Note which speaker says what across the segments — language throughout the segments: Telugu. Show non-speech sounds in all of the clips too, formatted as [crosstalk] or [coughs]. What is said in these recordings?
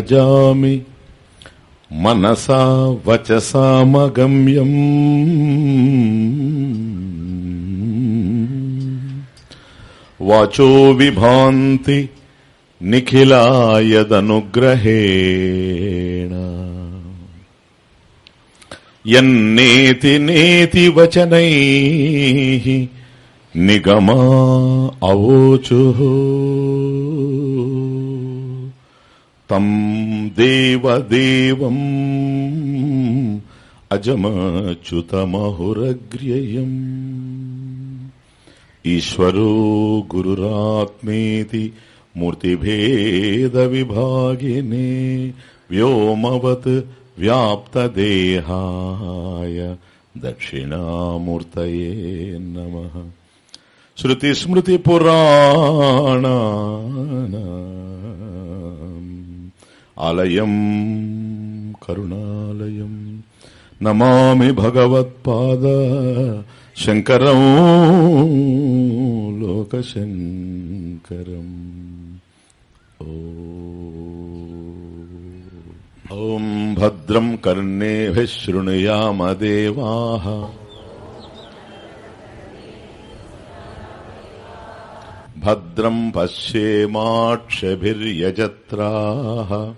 Speaker 1: భజామి మనసా వచసామగమ్యం వాచో విభాంతి నిఖిలాయదనుగ్రహేణ. ఎన్నేతి నేతి వచనై నిగమా అవోచు. తం దేవదేవం అజమచ్యుతమహురగ్ర్యయం. ఈశ్వరో గురురాత్మేతి మూర్తిభేద విభాగినే వ్యోమవత్ వ్యాప్తదేహాయ దక్షిణామూర్తయే నమ. శృతిస్మృతిపురాణ ఆలయం కరుణాలయం. నమామి భగవత్పాద శంకరం లోకశంకరం. ఓం భద్రం కర్ణేభిः శృణుయామదేవాः. భద్రం పశ్యేమాక్షభిర్యజత్రాः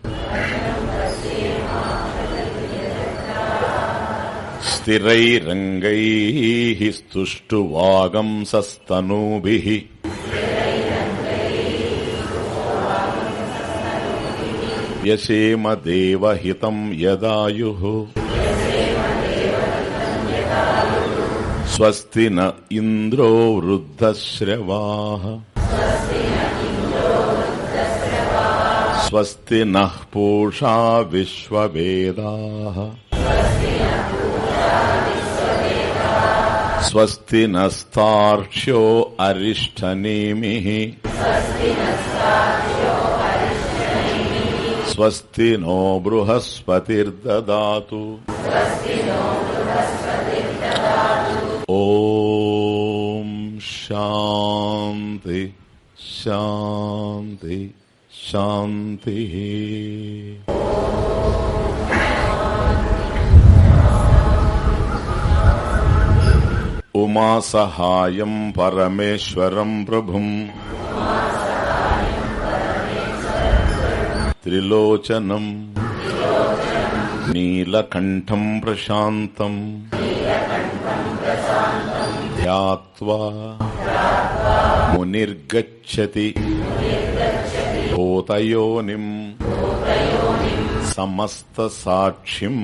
Speaker 1: స్థిరైరంగైः స్తుష్టువాగంసస్తనూభిः వ్యసేమ దేవహితం యదాయు. స్వస్తి న ఇంద్రో వృద్ధశ్రవా. స్వస్తి నూషా పూషా విశ్వవేదా స్వస్తి నస్తార్క్ష్యో అరిష్టనేమి స్వస్తి నో బృహస్పతిర్దదాతు ఓం శాంతి శాంతి శాంతి. ఉమా సహాయం పరమేశ్వరం ప్రభుం. త్రిలోచనం. నీలకంఠం ప్రశాంతం. ధ్యాత్వా. మునిర్గచ్చతి. భూతయోనిం సమస్త సాక్షిం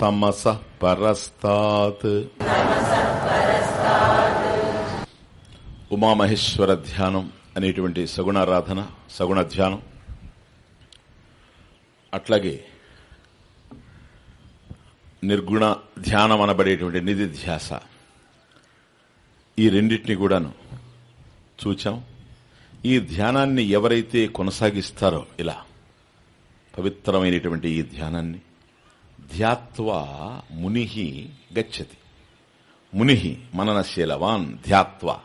Speaker 1: తమస పరస్తాత్. ఉమామహేశ్వర ధ్యానం అనేటువంటి సగుణారాధన సగుణ ధ్యానం. అట్లాగే నిర్గుణ ధ్యానం అనబడేటువంటి నిధి ధ్యాస ఈ రెండింటిని కూడాను చూచాం. ఈ ధ్యానాన్ని ఎవరైతే కొనసాగిస్తారో ఇలా పవిత్రమైనటువంటి ఈ ధ్యానాన్ని ధ్యాత్వా మునిహి గచ్చతి. మునిహి మననశీలవాన్ ధ్యాత్వా.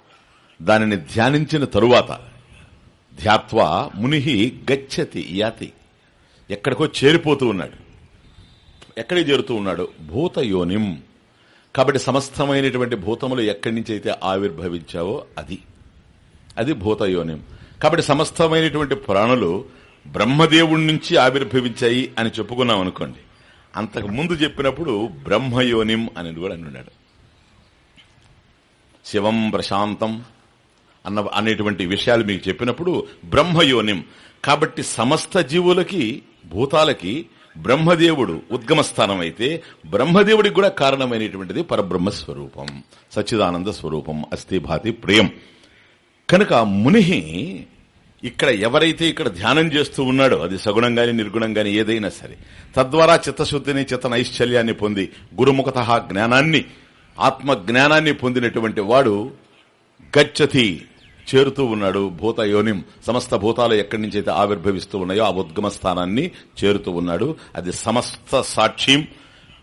Speaker 1: దానిని ధ్యానించిన తరువాత ధ్యాత్వా మునిహి గచ్చతి యాతి. ఎక్కడికో చేరిపోతూ ఉన్నాడు. ఎక్కడికి చేరుతూ ఉన్నాడు? భూతయోనిం. కాబట్టి సమస్తమైనటువంటి భూతములు ఎక్కడి నుంచి అయితే ఆవిర్భవించావో అది. అది భూతయోనిం. కాబట్టి సమస్తమైనటువంటి ప్రాణులు బ్రహ్మదేవుడి నుంచి ఆవిర్భవించాయి అని చెప్పుకున్నాం అనుకోండి. అంతకు ముందు చెప్పినప్పుడు బ్రహ్మయోనిం అని కూడా అనున్నాడు శివం ప్రశాంతం అన్న అనేటువంటి విషయాలు మీకు చెప్పినప్పుడు బ్రహ్మయోనిం. కాబట్టి సమస్త జీవులకి భూతాలకి బ్రహ్మదేవుడు ఉద్గమస్థానం అయితే బ్రహ్మదేవుడికి కూడా కారణమైనటువంటిది పరబ్రహ్మ స్వరూపం సచ్చిదానంద స్వరూపం అస్థిభాతి ప్రియం. కనుక ముని ఇక్కడ ఎవరైతే ఇక్కడ ధ్యానం చేస్తూ ఉన్నాడో అది సగుణం గాని నిర్గుణం గాని ఏదైనా సరే తద్వారా చిత్తశుద్ధిని చిత్త నైశ్చల్యాన్ని పొంది గురుముఖత జ్ఞానాన్ని ఆత్మ జ్ఞానాన్ని పొందినటువంటి వాడు గచ్చతి చేరుతూ ఉన్నాడు భూత యోనిం సమస్త భూతాలు ఎక్కడి నుంచి అయితే ఆవిర్భవిస్తూ ఉన్నాయో ఆ ఉద్గమ స్థానాన్ని చేరుతూ ఉన్నాడు. అది సమస్త సాక్ష్యం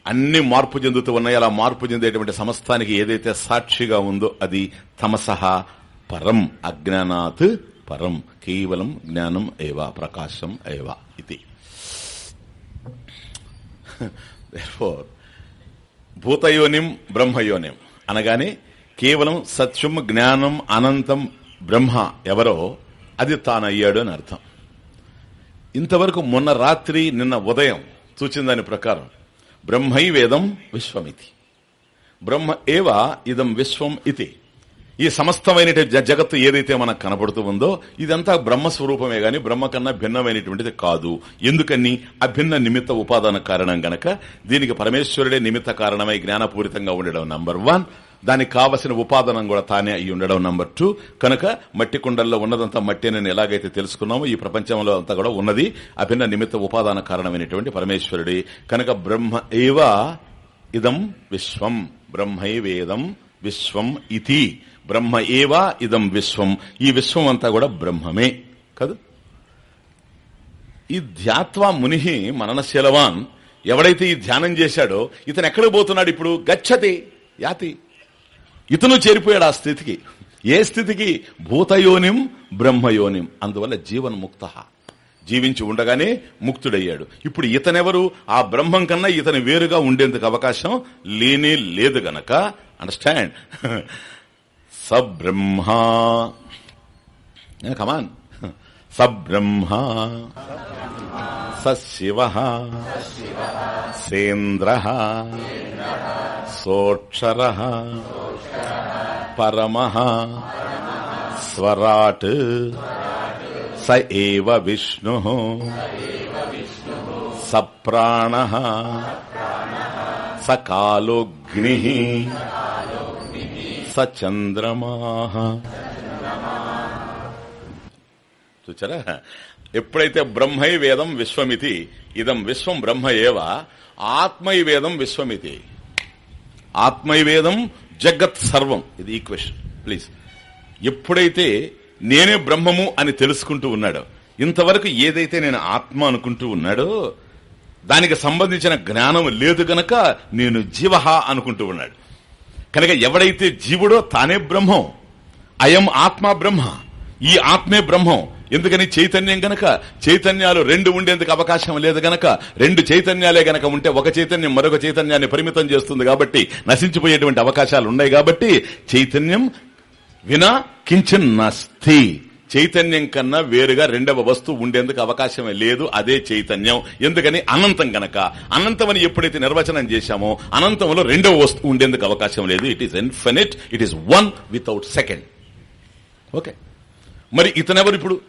Speaker 1: అన్ని మార్పు చెందుతూ ఉన్నాయి. అలా మార్పు చెందేటువంటి సమస్తానికి ఏదైతే సాక్షిగా ఉందో అది తమసహ పరం అజ్ఞానాత్ పరం కేవలం జ్ఞానం ఏవ ప్రకాశం ఏవ ఇది. భూతయోనిం బ్రహ్మయోనిం. అనగానే కేవలం సత్యం జ్ఞానం అనంతం బ్రహ్మ ఎవరో అది తానయ్యాడు అని అర్థం. ఇంతవరకు మొన్న రాత్రి నిన్న ఉదయం చూచిన దాని ప్రకారం బ్రహ్మై వేదం విశ్వమితి. బ్రహ్మ ఏవ ఇదం విశ్వం ఇది ఈ సమస్తమైన జగత్తు ఏదైతే మనకు కనబడుతూ ఉందో ఇదంతా బ్రహ్మ స్వరూపమే గాని బ్రహ్మ కన్నా భిన్నమైనటువంటిది కాదు. ఎందుకని? అభిన్న నిమిత్త ఉపాదాన కారణం గనక దీనికి పరమేశ్వరుడే నిమిత్త కారణమై జ్ఞానపూరితంగా ఉండడం నంబర్ వన్. దానికి కావలసిన ఉపాదానం కూడా తానే అయి ఉండడం నంబర్ టూ. కనుక మట్టి కుండల్లో ఉన్నదంతా మట్టి నేను ఎలాగైతే తెలుసుకున్నామో ఈ ప్రపంచంలో అంతా కూడా ఉన్నది. అభిన్న నిమిత్త ఉపాదాన కారణమైనటువంటి పరమేశ్వరుడి. కనుక బ్రహ్మ ఏవ ఇదం విశ్వం. బ్రహ్మైవేదం విశ్వం ఇతి. బ్రహ్మ ఏవా ఇదం విశ్వం. ఈ విశ్వం అంతా కూడా బ్రహ్మమే. కాదు? ఈ ధ్యాత్వా ముని మననశీలవాన్ ఎవడైతే ఈ ధ్యానం చేశాడో ఇతను ఎక్కడికి పోతున్నాడు ఇప్పుడు? గచ్చతి యాతి. ఇతను చేరిపోయాడు ఆ స్థితికి. ఏ స్థితికి? భూతయోనిం బ్రహ్మయోనిం. అందువల్ల జీవన్ముక్త జీవించి ఉండగానే ముక్తుడయ్యాడు. ఇప్పుడు ఇతనెవరు? ఆ బ్రహ్మం కన్నా ఇతను వేరుగా ఉండేందుకు అవకాశం లేనే లేదు గనక. అండర్స్టాండ్ సబ్రహ్మా. కమాన్ [laughs] సబ్రహ్మా. సశివ. సేంద్ర. సోక్షర. పరమ. స్వరాట్. స ఏవ విష్ణు. సప్రాణ. సకాలోగ్ని. స చంద్రమా. చూచారా? ఎప్పుడైతే బ్రహ్మై వేదం విశ్వమితి ఇదం విశ్వం బ్రహ్మ ఏవ ఆత్మై వేదం విశ్వమితి. ఆత్మై వేదం జగత్ సర్వం. ఇది ఈక్వెషన్ ప్లీజ్ ఎప్పుడైతే నేనే బ్రహ్మము అని తెలుసుకుంటూ ఉన్నాడో ఇంతవరకు ఏదైతే నేను ఆత్మ అనుకుంటూ ఉన్నాడో దానికి సంబంధించిన జ్ఞానం లేదు గనక నేను జీవహ అనుకుంటూ ఉన్నాడు. కనుక ఎవడైతే జీవుడో తానే బ్రహ్మం. అయం ఆత్మ బ్రహ్మ. ఈ ఆత్మే బ్రహ్మం. ఎందుకని చైతన్యం గనక? చైతన్యాలు రెండు ఉండేందుకు అవకాశం లేదు గనక. రెండు చైతన్యాలే గనక ఉంటే ఒక చైతన్యం మరొక చైతన్యాన్ని పరిమితం చేస్తుంది కాబట్టి నశించిపోయేటువంటి అవకాశాలు ఉన్నాయి కాబట్టి చైతన్యం వినా కించన్ నస్తి. చైతన్యం కన్నా వేరుగా రెండవ వస్తువు ఉండేందుకు అవకాశమే లేదు అదే చైతన్యం. ఎందుకని? అనంతం గనక. అనంతమని ఎప్పుడైతే నిర్వచనం చేశామో అనంతంలో రెండవ వస్తువు ఉండేందుకు అవకాశం లేదు. It is infinite it is one without second okay మరి ఇతనెవరు ఇప్పుడు?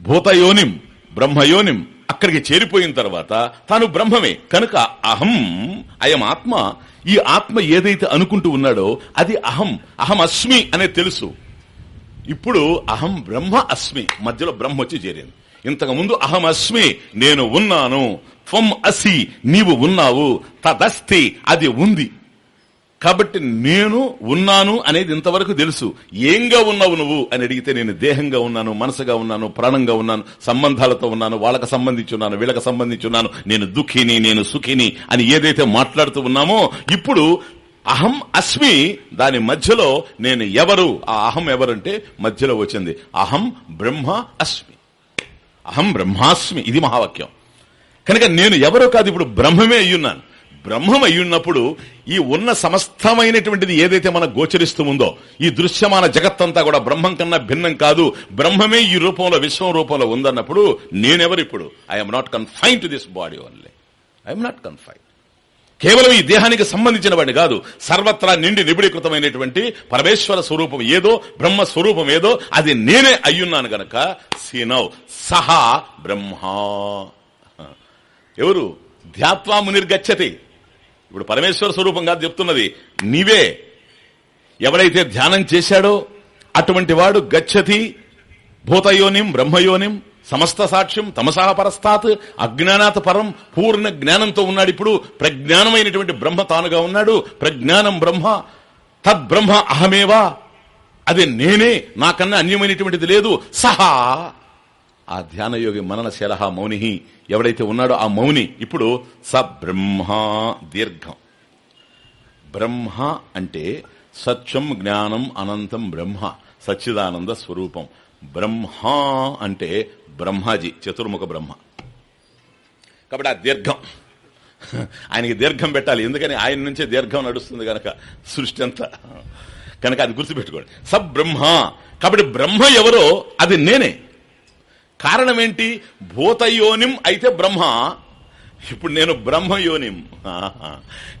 Speaker 1: భూతయోనిం బ్రహ్మయోనిం అక్కడికి చేరిపోయిన తర్వాత తాను బ్రహ్మమే. కనుక అహం అయం ఆత్మ ఈ ఆత్మ ఏదైతే అనుకుంటూ ఉన్నాడో అది అహం అహం అస్మి అనే తెలుసు. ఇప్పుడు అహం బ్రహ్మ అస్మి మధ్యలో బ్రహ్మ వచ్చి చేరింది. ఇంతకు ముందు అహం అస్మి నేను ఉన్నాను త్వం అసి నీవు ఉన్నావు తదస్తి అది ఉంది. కాబట్టి నేను ఉన్నాను అనేది ఇంతవరకు తెలుసు. ఏంగా ఉన్నావు నువ్వు అని అడిగితే నేను దేహంగా ఉన్నాను మనసుగా ఉన్నాను ప్రాణంగా ఉన్నాను సంబంధాలతో ఉన్నాను వాళ్ళకి సంబంధించి ఉన్నాను వీళ్ళకి సంబంధించి ఉన్నాను నేను దుఃఖిని నేను సుఖిని అని ఏదైతే మాట్లాడుతూ ఉన్నామో ఇప్పుడు అహం అస్మి దాని మధ్యలో నేను ఎవరు? ఆ అహం ఎవరంటే మధ్యలో వచ్చింది. అహం బ్రహ్మ అస్మి. అహం బ్రహ్మాస్మి ఇది మహావాక్యం. కనుక నేను ఎవరో కాదు ఇప్పుడు బ్రహ్మమే అయ్యున్నాను. బ్రహ్మం అయ్యున్నప్పుడు ఈ ఉన్న సమస్తమైనటువంటిది ఏదైతే మనకు గోచరిస్తూ ఉందో ఈ దృశ్యమాన జగత్తంతా కూడా బ్రహ్మం కన్నా భిన్నం కాదు. బ్రహ్మమే ఈ రూపంలో విశ్వం రూపంలో ఉందన్నప్పుడు నేనెవరిప్పుడు? I'm not confine to this body only I'm not confine కేవలం ఈ దేహానికి సంబంధించిన వాడిని కాదు సర్వత్రా నిండి నిబిడీకృతమైనటువంటి పరమేశ్వర స్వరూపం ఏదో బ్రహ్మ స్వరూపం ఏదో అది నేనే అయ్యున్నాను గనక సీనవ్ సహా బ్రహ్మ. ఎవరు? ధ్యాత్వా మునిర్గచ్చతి ఇప్పుడు పరమేశ్వర స్వరూపం కాదు చెప్తున్నది. నీవే. ఎవడైతే ధ్యానం చేశాడో అటువంటి వాడు గచ్చతి భూతయోనిం బ్రహ్మయోనిం సమస్త సాక్ష్యం తమసాహ పరస్తాత్. అజ్ఞానాత్ పరం పూర్ణ జ్ఞానంతో ఉన్నాడు ఇప్పుడు. ప్రజ్ఞానమైనటువంటి బ్రహ్మ తానుగా ఉన్నాడు. ప్రజ్ఞానం బ్రహ్మ. తద్బ్రహ్మ అహమేవా. అది నేనే. నాకన్నా అన్యమైనటువంటిది లేదు. సహా. ఆ ధ్యానయోగి మననశీల మౌని ఎవడైతే ఉన్నాడో ఆ మౌని. ఇప్పుడు స బ్రహ్మ దీర్ఘం. బ్రహ్మ అంటే సత్యం జ్ఞానం అనంతం బ్రహ్మ. సచ్చిదానంద స్వరూపం. బ్రహ్మ అంటే బ్రహ్మాజీ చతుర్ముఖ బ్రహ్మ. కాబట్టి ఆ దీర్ఘం. ఆయనకి దీర్ఘం పెట్టాలి. ఎందుకని? ఆయన నుంచే దీర్ఘం నడుస్తుంది గనక సృష్టి అంతా. కనుక అది గుర్తుపెట్టుకోండి. సబ్ బ్రహ్మ కాబట్టి బ్రహ్మ ఎవరో అది నేనే. కారణం ఏంటి? భూతయోనిం అయితే బ్రహ్మ. ఇప్పుడు నేను బ్రహ్మయోనిం.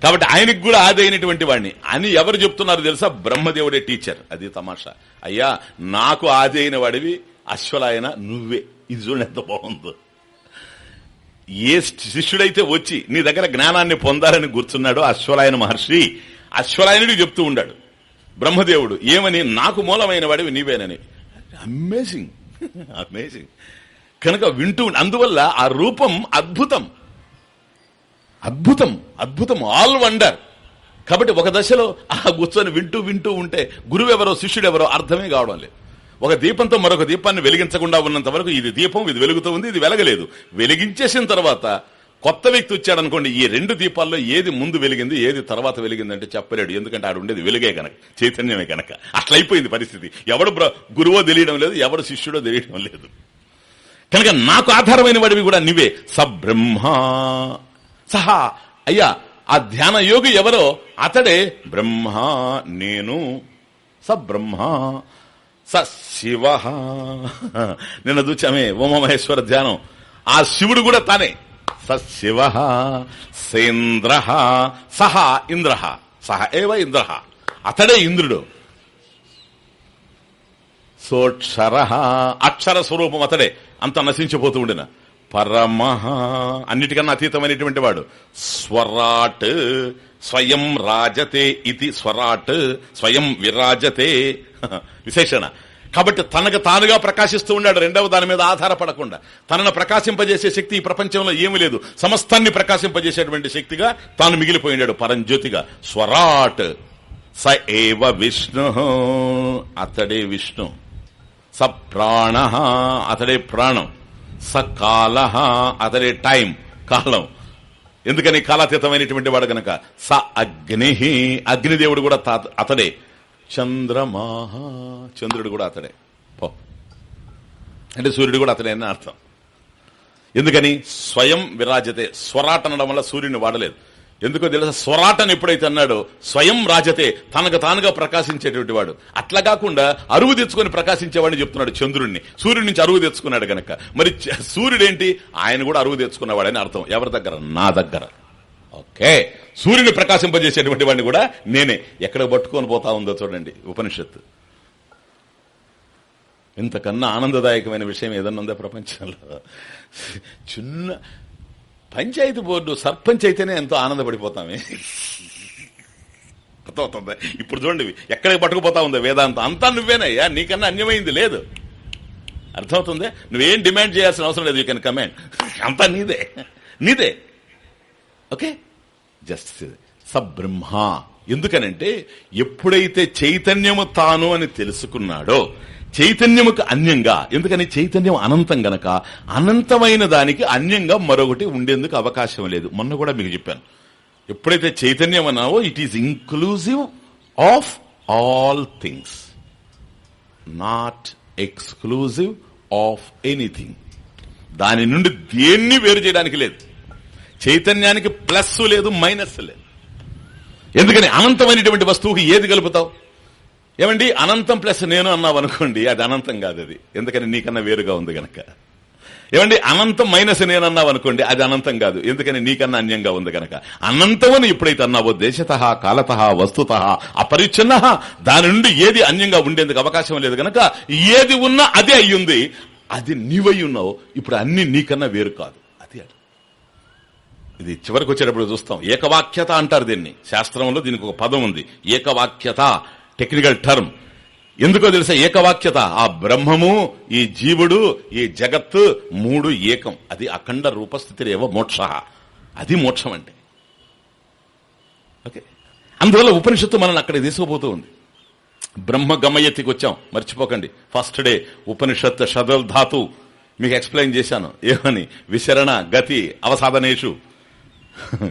Speaker 1: కాబట్టి ఆయనకి కూడా ఆది అయినటువంటి వాడిని. అని ఎవరు చెప్తున్నారు తెలుసా? బ్రహ్మదేవుడే టీచర్. అది తమాషా. అయ్యా నాకు ఆది అయిన వాడివి అశ్వలాయన నువ్వే. ఇది చూడండి ఎంత బాగుందో. ఏ శిష్యుడైతే వచ్చి నీ దగ్గర జ్ఞానాన్ని పొందాలని గుర్తున్నాడు అశ్వలాయన మహర్షి అశ్వలాయనుడు చెప్తూ ఉండాడు. బ్రహ్మదేవుడు ఏమని? నాకు మూలమైన వాడివి నీవేనని. అమేజింగ్ అమేజింగ్ [laughs] కనుక వింటూ అందువల్ల ఆ రూపం అద్భుతం. అద్భుతం అద్భుతం ఆల్ వండర్. కాబట్టి ఒక దశలో ఆ కూర్చొని వింటూ వింటూ ఉంటే గురువెవరో శిష్యుడెవరో అర్థమే కావడం లేదు. ఒక దీపంతో మరొక దీపాన్ని వెలిగించకుండా ఉన్నంత వరకు ఇది దీపం ఇది వెలుగుతూ ఉంది ఇది వెలగలేదు. వెలిగించేసిన తర్వాత కొత్త వ్యక్తి వచ్చాడు అనుకోండి ఈ రెండు దీపాల్లో ఏది ముందు వెలిగింది ఏది తర్వాత వెలిగింది అంటే చెప్పలేడు. ఎందుకంటే ఆడు ఉండేది వెలుగే కనుక చైతన్యమే కనుక అట్లయిపోయింది పరిస్థితి. ఎవడు గురువో తెలియడం లేదు ఎవడు శిష్యుడో తెలియడం లేదు. కనుక నాకు ఆధారమైన వాడివి కూడా నువ్వే. సబ్రహ్మ. సహా. అయ్యా ఆ ధ్యాన యోగి ఎవరో? అతడే బ్రహ్మ నేను. స బ్రహ్మ స శివ. నిన్న చూచామే ఉమామహేశ్వర ధ్యానం. ఆ శివుడు కూడా తానే. స శివ సేంద్ర సహ ఇంద్ర. సహ ఏవ ఇంద్ర. అతడే ఇంద్రుడు. సోక్షర అక్షర స్వరూపం అతడే. అంత నశించిపోతూ ఉండిన. పరమ అన్నిటికన్నా అతీతమైనటువంటి వాడు. స్వరాట్ స్వయం రాజతే ఇది స్వరాట్ స్వయం విరాజతే. విశేషణ. కాబట్టి తనకు తానుగా ప్రకాశిస్తూ ఉన్నాడు. రెండవ దాని మీద ఆధారపడకుండా. తనను ప్రకాశింపజేసే శక్తి ఈ ప్రపంచంలో ఏమీ లేదు. సమస్తాన్ని ప్రకాశింపజేసేటువంటి శక్తిగా తాను మిగిలిపోయినాడు పరంజ్యోతిగా. స్వరాట్. స ఏవ విష్ణు. అతడే విష్ణు. స ప్రాణ. అతడే ప్రాణం. స కాల అతడే టైం కాలం. ఎందుకని కాలాతీతమైనటువంటి వాడు గనక? స అగ్ని అగ్నిదేవుడు కూడా అతడే. చంద్రమాహ చంద్రుడు కూడా అతడే. పో. అంటే సూర్యుడు కూడా అతడే అని అర్థం. ఎందుకని? స్వయం విరాజతే స్వరాట్ అనడం వల్ల సూర్యుని వాడలేదు. ఎందుకో తెలుసా? స్వరాటని ఎప్పుడైతే అన్నాడో స్వయం రాజతే తనకు తానుగా ప్రకాశించేటువంటి వాడు. అట్లా కాకుండా అరువు తెచ్చుకొని ప్రకాశించేవాడిని చెప్తున్నాడు చంద్రుడిని సూర్యుడి నుంచి అరువు తెచ్చుకున్నాడు గనక. మరి చ- సూర్యుడేంటి? ఆయన కూడా అరువు తెచ్చుకున్నవాడని అర్థం. ఎవరి దగ్గర? నా దగ్గర. ఓకే. సూర్యుని ప్రకాశింపజేసేటువంటి వాడిని కూడా నేనే. ఎక్కడ పట్టుకొని పోతా ఉందో చూడండి. ఉపనిషత్తు. ఇంతకన్నా ఆనందదాయకమైన విషయం ఏదన్నా ఉందా ప్రపంచంలో? చిన్న పంచాయతీ బోర్డు సర్పంచ్ అయితేనే ఎంతో ఆనందపడిపోతామే. అర్థమవుతుంది? ఇప్పుడు చూడండి ఎక్కడికి పట్టుకుపోతా ఉందో వేదాంతం? అంతా నువ్వేనయ్యా నీకన్నా అన్యమైంది లేదు. అర్థమవుతుంది? నువ్వేం డిమాండ్ చేయాల్సిన అవసరం లేదు యూ కెన్ కమాండ్ అంతా నీదే. నీదే. ఓకే? జస్ట్ సబ్రహ్మ. ఎందుకనంటే ఎప్పుడైతే చైతన్యము తాను అని తెలుసుకున్నాడో చైతన్యముకు అన్యంగా. ఎందుకని? చైతన్యం అనంతం గనక అనంతమైన దానికి అన్యంగా మరొకటి ఉండేందుకు అవకాశం లేదు. మొన్న కూడా మీకు చెప్పాను. ఎప్పుడైతే చైతన్యం అన్నావో it is inclusive of all things not exclusive of anything దాని నుండి దేన్ని వేరు చేయడానికి లేదు. చైతన్యానికి ప్లస్ లేదు మైనస్ లేదు. ఎందుకని? అనంతమైనటువంటి వస్తువుకి ఏది కలుపుతావు? ఏమండి? అనంతం ప్లస్ నేను అన్నావు అనుకోండి అది అనంతం కాదు అది. ఎందుకని? నీకన్నా వేరుగా ఉంది గనక. ఏమండి? అనంతం మైనస్ నేను అన్నావు అనుకోండి అది అనంతం కాదు. ఎందుకని? నీకన్నా అన్యంగా ఉంది గనక. అనంతమని ఎప్పుడైతే అన్నావో దేశత కాలత వస్తుత అపరిచ్ఛిన్న దాని నుండి ఏది అన్యంగా ఉండేందుకు అవకాశం లేదు గనక ఏది ఉన్నా అదే అయ్యింది. అది నీవై ఉన్నావు. ఇప్పుడు అన్ని నీకన్నా వేరు కాదు. అది ఇది చివరికి వచ్చేటప్పుడు చూస్తాం. ఏకవాక్యత అంటారు దీన్ని. శాస్త్రంలో దీనికి ఒక పదం ఉంది. ఏకవాక్యత టెక్నికల్ టర్మ్. ఎందుకో తెలుసా ఏకవాక్యత. ఆ బ్రహ్మము ఈ జీవుడు ఈ జగత్తు మూడు ఏకం. అది అఖండ రూపస్థితిరేవ మోక్ష. అది మోక్షం అంటే. ఓకే. అందువల్ల ఉపనిషత్తు మనల్ని అక్కడ తీసుకుపోతూ ఉంది. బ్రహ్మ గమయతికి వచ్చాం. మర్చిపోకండి. ఫస్ట్ డే ఉపనిషత్ షదల్ ధాతు. మీకు ఎక్స్ప్లెయిన్ చేశాను. ఏమని? విశరణ గతి అవసాధనేషు. [laughs]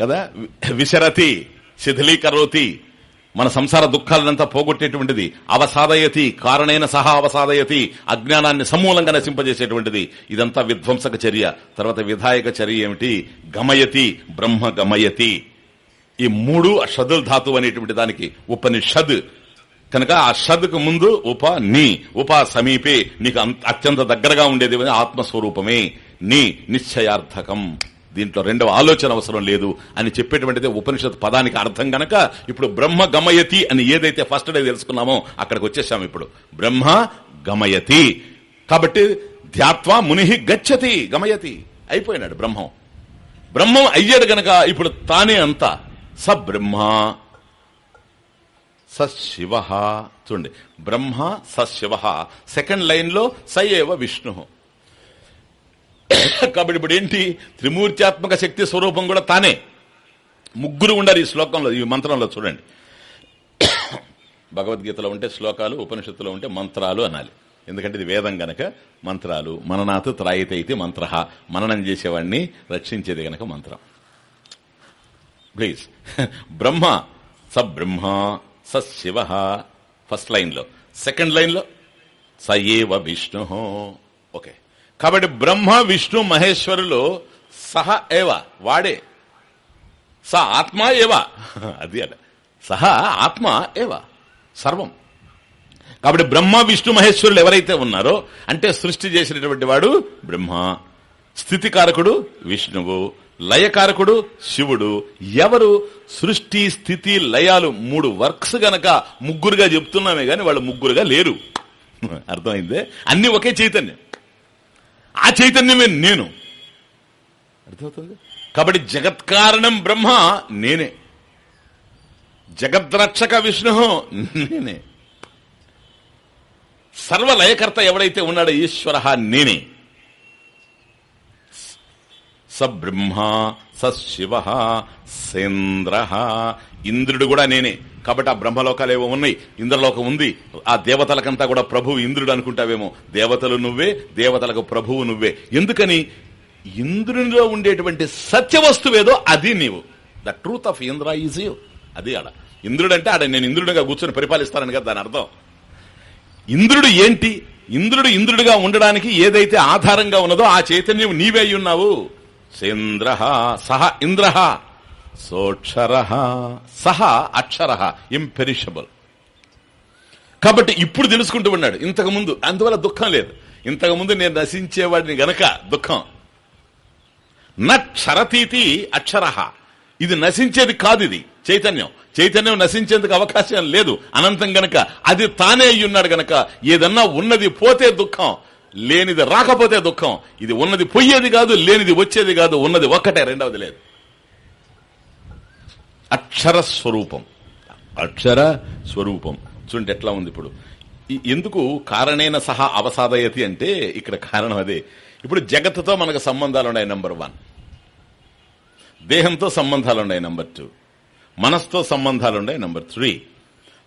Speaker 1: కదా? విశరతి శిథిలీకరోతి. మన సంసార దుఃఖాలనంతా పోగొట్టేటువంటిది అవసాదయతి కారణైన సహా అవసాదయతి అజ్ఞానాన్ని సమూలంగా నశింపజేసేటువంటిది. ఇదంతా విధ్వంసక చర్య. తర్వాత విధాయక చర్య ఏమిటి? గమయతి బ్రహ్మ గమయతి ఈ మూడు షదుల్ ధాతు అనేటువంటి దానికి ఉపనిషద్. కనుక ఆ షద్కు ముందు ఉప నీ ఉప సమీపే నీకు అత్యంత దగ్గరగా ఉండేది ఆత్మస్వరూపమే. నీ నిశ్చయార్థకం. దీంట్లో రెండవ ఆలోచన అవసరం లేదు అని చెప్పేటువంటిది ఉపనిషత్ పదానికి అర్థం గనక ఇప్పుడు బ్రహ్మ గమయతి అని ఏదైతే ఫస్ట్ డే తెలుసుకున్నామో అక్కడికి వచ్చేసాం ఇప్పుడు. బ్రహ్మ గమయతి. కాబట్టి ధ్యాత్వా ముని గచ్చతి గమయతి. అయిపోయినాడు బ్రహ్మం. బ్రహ్మం అయ్యాడు గనక ఇప్పుడు తానే అంతా. స బ్రహ్మ స శివ చూడండి. బ్రహ్మ స శివ సెకండ్ లైన్లో సయేవ విష్ణు. [coughs] కాబట్టి ఇప్పుడు ఏంటి? త్రిమూర్త్యాత్మక శక్తి స్వరూపం కూడా తానే. ముగ్గురు ఉండరు ఈ శ్లోకంలో ఈ మంత్రంలో చూడండి. [coughs] భగవద్గీతలో ఉంటే శ్లోకాలు ఉపనిషత్తులో ఉంటే మంత్రాలు అనాలి. ఎందుకంటే ఇది వేదం గనక మంత్రాలు మననాథ్ త్రాయితైతే మంత్ర. మననం చేసేవాడిని రక్షించేది గనక మంత్రం. ప్లీజ్. [laughs] బ్రహ్మ స బ్రహ్మ స శివ ఫస్ట్ లైన్లో. సెకండ్ లైన్లో. స ఏవ విష్ణు. ఓకే. కాబట్టి బ్రహ్మ విష్ణు మహేశ్వరులు సహ ఏవ వాడే. స ఆత్మ ఏవ. అది అలా సహ ఆత్మ ఏవ. సర్వం. కాబట్టి బ్రహ్మ విష్ణు మహేశ్వరులు ఎవరైతే ఉన్నారో అంటే సృష్టి చేసినటువంటి వాడు బ్రహ్మ. స్థితికారకుడు విష్ణువు. లయకారకుడు శివుడు. ఎవరు? సృష్టి స్థితి లయాలు మూడు వర్క్స్ గనక ముగ్గురుగా చెప్తున్నామే గాని వాళ్ళు ముగ్గురుగా లేరు. అర్థమైందే? అన్ని ఒకే చైతన్యం. ఆ చైతన్యమే నేను. అర్థమవుతుంది? కాబట్టి జగత్కారణం బ్రహ్మ నేనే. జగద్రక్షక విష్ణు నేనే. సర్వలయకర్త ఎవడైతే ఉన్నాడో ఈశ్వర నేనే. స బ్రహ్మ స శివ సేంద్ర ఇంద్రుడు కూడా నేనే. కాబట్టి ఆ బ్రహ్మలోకాలు ఏవో ఉన్నాయి ఇంద్రలోకం ఉంది. ఆ దేవతలకంతా కూడా ప్రభువు ఇంద్రుడు అనుకుంటావేమో. దేవతలు నువ్వే దేవతలకు ప్రభువు నువ్వే. ఎందుకని? ఇంద్రునిలో ఉండేటువంటి సత్య వస్తువేదో అది నీవు. The truth of Indra is you అది ఆడ. ఇంద్రుడు అంటే ఆడ నేను ఇంద్రుడిగా కూర్చొని పరిపాలిస్తానని కదా దాని అర్థం. ఇంద్రుడు ఏంటి? ఇంద్రుడు ఇంద్రుడిగా ఉండడానికి ఏదైతే ఆధారంగా ఉన్నదో ఆ చైతన్యం నీవే ఉన్నావు. సేంద్ర సహ ఇంద్ర సోక్షర. సహా అక్షర. ఇంపెరిషబుల్ కాబట్టి ఇప్పుడు తెలుసుకుంటూ ఉన్నాడు. ఇంతకు ముందు అందువల్ల దుఃఖం లేదు. ఇంతకు ముందు నేను నశించేవాడిని గనక దుఃఖం. నక్షరతీతి అక్షర. ఇది నశించేది కాదు ఇది. చైతన్యం. చైతన్యం నశించేందుకు అవకాశం లేదు. అనంతం గనక అది తానే అయ్యున్నాడు గనక ఏదన్నా ఉన్నది పోతే దుఃఖం. లేనిది రాకపోతే దుఃఖం. ఇది ఉన్నది పోయేది కాదు లేనిది వచ్చేది కాదు ఉన్నది ఒక్కటే రెండవది లేదు. అక్షర స్వరూపం. అక్షర స్వరూపం. చూడండి ఎట్లా ఉంది ఇప్పుడు. ఎందుకు కారణైన సహా అవసాదయతి అంటే ఇక్కడ కారణం అదే. ఇప్పుడు జగత్తుతో మనకు సంబంధాలు ఉన్నాయి నంబర్ వన్ దేహంతో సంబంధాలు ఉన్నాయి నంబర్ టూ మనస్తో సంబంధాలు ఉన్నాయి నంబర్ త్రీ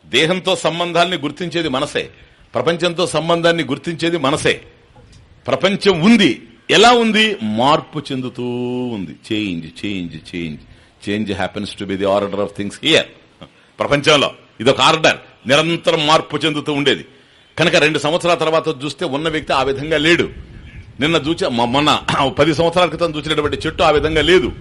Speaker 1: దేహంతో సంబంధాలని గుర్తించేది మనసే. ప్రపంచంతో సంబంధాన్ని గుర్తించేది మనసే. ప్రపంచం ఉంది. ఎలా ఉంది? మార్పు చెందుతూ ఉంది. Change change change. Change happens to be the order of things here. ప్రపంచంలో ఇదొక ఆర్డర్. నిరంతరం మార్పు చెందుతూ ఉండేది. కనుక రెండు సంవత్సరాల తర్వాత చూస్తే ఉన్న వ్యక్తి ఆ విధంగా లేడు. నిన్న చూచా మొన్న [clears throat] పది సంవత్సరాల క్రితం చూసినటువంటి చెట్టు ఆ విధంగా లేదు.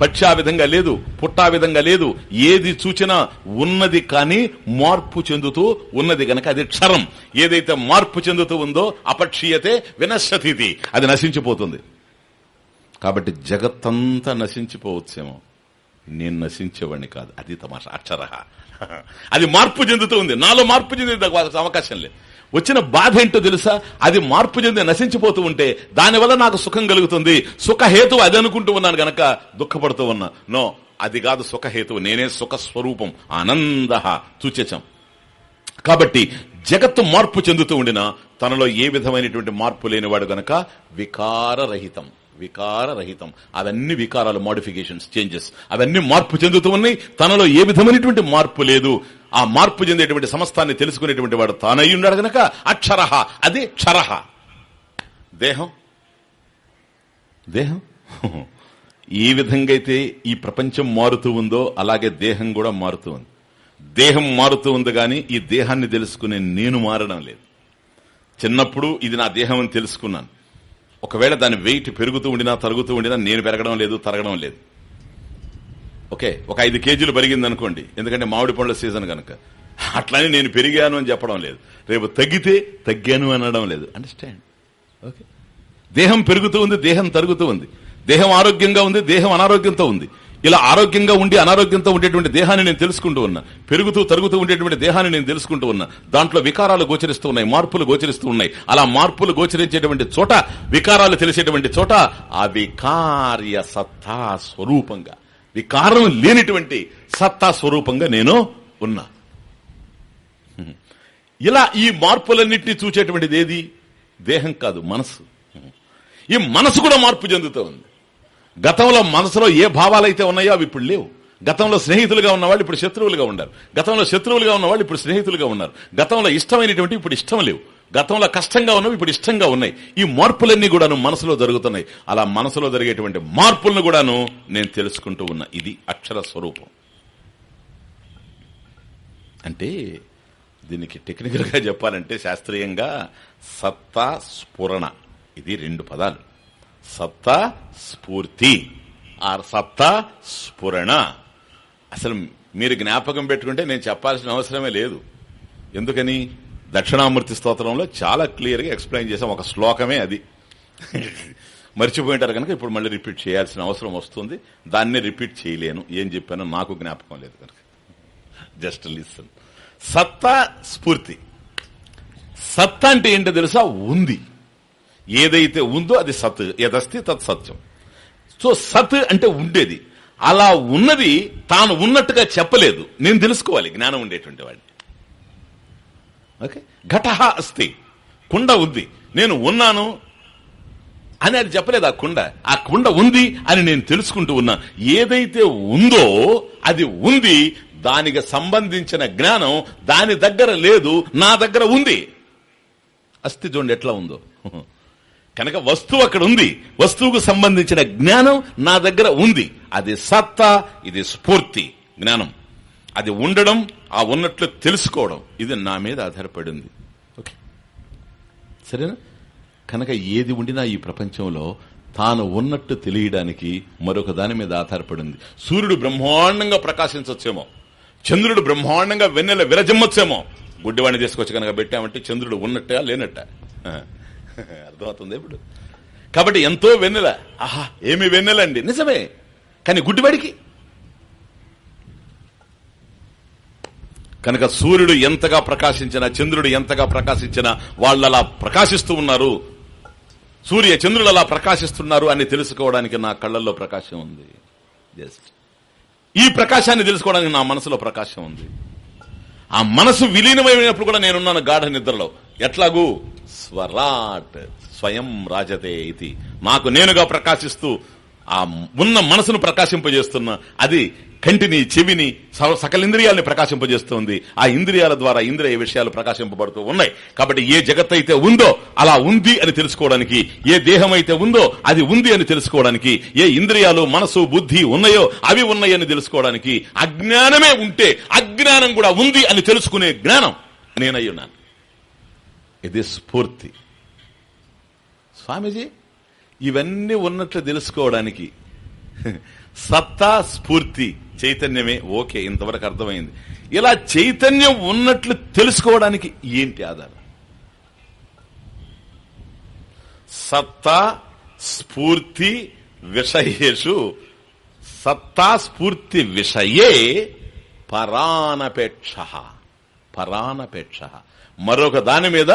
Speaker 1: పక్షి ఆ విధంగా లేదు. పుట్ట ఆ విధంగా లేదు. ఏది చూచినా ఉన్నది కానీ మార్పు చెందుతూ ఉన్నది గనక అది క్షరం. ఏదైతే మార్పు చెందుతూ ఉందో అపక్షీయతే వినశ్యతిథి అది నశించిపోతుంది. కాబట్టి జగత్తంతా నశించిపోవచ్చేమో. నేను నశించేవాడిని కాదు. అది తమాష. అక్షర అది మార్పు చెందుతూ ఉంది. నాలో మార్పు చెందే అవకాశం లేదు. వచ్చిన బాధ ఏంటో తెలుసా? అది మార్పు చెంది నశించిపోతూ ఉంటే దానివల్ల నాకు సుఖం కలుగుతుంది. సుఖహేతువు అది అనుకుంటూ ఉన్నాను గనక దుఃఖపడుతూ ఉన్నా. నో అది కాదు సుఖహేతువు. నేనే సుఖ స్వరూపం ఆనంద చూచం కాబట్టి జగత్తు మార్పు చెందుతూ ఉండినా తనలో ఏ విధమైనటువంటి మార్పు లేనివాడు గనక వికారరహితం. వికారరహితం. అవన్నీ వికారాలు మోడిఫికేషన్స్ చేంజెస్ అవన్నీ మార్పు చెందుతూ ఉన్నాయి. తనలో ఏ విధమైనటువంటి మార్పు లేదు. ఆ మార్పు చెందేటువంటి సమస్తాన్ని తెలుసుకునేటువంటి వాడు తానై ఉన్నాడు గనక. అక్షరహ అది క్షరహ దేహం? దేహం? [laughs] ఏ విధంగా అయితే ఈ ప్రపంచం మారుతూ ఉందో అలాగే దేహం కూడా మారుతూ ఉంది. దేహం మారుతూ ఉంది కానీ ఈ దేహాన్ని తెలుసుకునే నేను మారడం లేదు. చిన్నప్పుడు ఇది నా దేహం అని తెలుసుకున్నాను. ఒకవేళ దాని వెయిట్ పెరుగుతూ ఉండినా తరుగుతూ ఉండినా నేను పెరగడం లేదు తరగడం లేదు. ఓకే ఒక ఐదు కేజీలు పెరిగింది అనుకోండి ఎందుకంటే మామిడి పండ్ల సీజన్ కనుక అట్లానే నేను పెరిగాను అని చెప్పడం లేదు. రేపు తగ్గితే తగ్గాను అనడం లేదు. అండర్స్టాండ్ ఓకే దేహం పెరుగుతూ ఉంది దేహం తరుగుతూ ఉంది. దేహం ఆరోగ్యంగా ఉంది దేహం అనారోగ్యంతో ఉంది. ఇలా ఆరోగ్యంగా ఉండి అనారోగ్యంతో ఉండేటువంటి దేహాన్ని నేను తెలుసుకుంటూ ఉన్నా. పెరుగుతూ తరుగుతూ ఉండేటువంటి దేహాన్ని నేను తెలుసుకుంటూ ఉన్నా. దాంట్లో వికారాలు గోచరిస్తూ ఉన్నాయి మార్పులు గోచరిస్తూ ఉన్నాయి. అలా మార్పులు గోచరించేటువంటి చోట వికారాలు తెలిసేటువంటి చోట ఆ వికార్య సత్తా స్వరూపంగా వికారం లేనిటువంటి సత్తా స్వరూపంగా నేను ఉన్నా. ఇలా ఈ మార్పులన్నింటినీ చూచేటువంటిది ఏది? దేహం కాదు మనసు ఈ మనసు కూడా మార్పు చెందుతూ ఉంది. గతంలో మనసులో ఏ భావాలైతే ఉన్నాయో అవి ఇప్పుడు లేవు. గతంలో స్నేహితులుగా ఉన్నవాళ్ళు ఇప్పుడు శత్రువులుగా ఉన్నారు. గతంలో శత్రువులుగా ఉన్నవాళ్ళు ఇప్పుడు స్నేహితులుగా ఉన్నారు. గతంలో ఇష్టమైనటువంటి ఇప్పుడు ఇష్టం లేవు. గతంలో కష్టంగా ఉన్నవి ఇప్పుడు ఇష్టంగా ఉన్నాయి. ఈ మార్పులన్నీ కూడాను మనసులో జరుగుతున్నాయి. అలా మనసులో జరిగేటువంటి మార్పులను కూడాను నేను తెలుసుకుంటూ ఉన్నా. ఇది అక్షర స్వరూపం. అంటే దీనికి టెక్నికల్గా చెప్పాలంటే శాస్త్రీయంగా సత్తా స్ఫురణ. ఇది రెండు పదాలు. సత్తా స్ఫూర్తి. ఆర్ సత్తా స్ఫురణ. అసలు మీరు జ్ఞాపకం పెట్టుకుంటే నేను చెప్పాల్సిన అవసరమే లేదు. ఎందుకని? దక్షిణామూర్తి స్తోత్రంలో చాలా క్లియర్గా ఎక్స్ప్లెయిన్ చేసాం ఒక శ్లోకమే అది. మర్చిపోయింటారు కనుక ఇప్పుడు మళ్ళీ రిపీట్ చేయాల్సిన అవసరం వస్తుంది. దాన్నే రిపీట్ చేయలేను. ఏం చెప్పానో నాకు జ్ఞాపకం లేదు కనుక. Just listen. సత్తా స్ఫూర్తి. సత్తా అంటే ఏంటో తెలుసా? ఉంది. ఏదైతే ఉందో అది సత్ యదస్తి తత్ సత్యం. సో సత్ అంటే ఉండేది. అలా ఉన్నది తాను ఉన్నట్టుగా చెప్పలేదు. నేను తెలుసుకోవాలి జ్ఞానం ఉండేటువంటి వాడిని. ఓకే? ఘట అస్తి. కుండ ఉంది. నేను ఉన్నాను అని అది చెప్పలేదు ఆ కుండ. ఆ కుండ ఉంది అని నేను తెలుసుకుంటూ ఉన్నా. ఏదైతే ఉందో అది ఉంది దానికి సంబంధించిన జ్ఞానం దాని దగ్గర లేదు నా దగ్గర ఉంది. అస్థి చూడండి ఎట్లా ఉందో? కనుక వస్తువు అక్కడ ఉంది. వస్తువుకు సంబంధించిన జ్ఞానం నా దగ్గర ఉంది. అది సత్తా ఇది స్ఫూర్తి జ్ఞానం. అది ఉండడం ఆ ఉన్నట్లు తెలుసుకోవడం. ఇది నా మీద ఆధారపడింది. ఓకే. సరేనా? కనుక ఏది ఉండినా ఈ ప్రపంచంలో తాను ఉన్నట్టు తెలియడానికి మరొక దాని మీద ఆధారపడింది. సూర్యుడు బ్రహ్మాండంగా ప్రకాశించవచ్చేమో చంద్రుడు బ్రహ్మాండంగా వెన్నెల విరజమ్మొచ్చేమో. గుడ్డివాణి తీసుకొచ్చి కనుక పెట్టామంటే చంద్రుడు ఉన్నట్ట లేనట్ట [laughs] అర్థమవుతుంది ఇప్పుడు. కాబట్టి ఎంతో వెన్నెల. ఆహా ఏమి వెన్నెలండి నిజమే. కానీ గుడ్డిబడికి కనుక సూర్యుడు ఎంతగా ప్రకాశించినా చంద్రుడు ఎంతగా ప్రకాశించినా వాళ్ళు అలా ప్రకాశిస్తూ ఉన్నారు. సూర్య చంద్రుడు అలా ప్రకాశిస్తున్నారు అని తెలుసుకోవడానికి నా కళ్ళల్లో ప్రకాశం ఉంది. జస్ట్. ఈ ప్రకాశాన్ని తెలుసుకోవడానికి నా మనసులో ప్రకాశం ఉంది. ఆ మనసు విలీనమైనప్పుడు కూడా నేనున్నాను గాఢ నిద్రలో. ఎట్లాగూ? స్వరాట్ స్వయం రాజతే ఇది. నాకు నేనుగా ప్రకాశిస్తూ ఆ ఉన్న మనసును ప్రకాశింపజేస్తున్న అది కంటిని చెవిని సకల ఇంద్రియాలని ప్రకాశింపజేస్తుంది. ఆ ఇంద్రియాల ద్వారా ఇంద్రియ విషయాలు ప్రకాశింపబడుతూ ఉన్నాయి. కాబట్టి ఏ జగత్ అయితే ఉందో అలా ఉంది అని తెలుసుకోవడానికి ఏ దేహం అయితే ఉందో అది ఉంది అని తెలుసుకోవడానికి ఏ ఇంద్రియాలు మనసు బుద్ధి ఉన్నాయో అవి ఉన్నాయని తెలుసుకోవడానికి అజ్ఞానమే ఉంటే అజ్ఞానం కూడా ఉంది అని తెలుసుకునే జ్ఞానం నేనై ఉన్నాను. ఇది స్ఫూర్తి. స్వామీజీ ఇవన్నీ ఉన్నట్లు తెలుసుకోవడానికి [laughs] సత్తా స్ఫూర్తి. చైతన్యమే. ఓకే ఇంతవరకు అర్థమైంది. ఇలా చైతన్యం ఉన్నట్లు తెలుసుకోవడానికి ఏంటి ఆధారం? సత్తా స్ఫూర్తి విషయేషు. సత్తా స్ఫూర్తి విషయే పరానపేక్ష. పరానపేక్ష. మరొక దాని మీద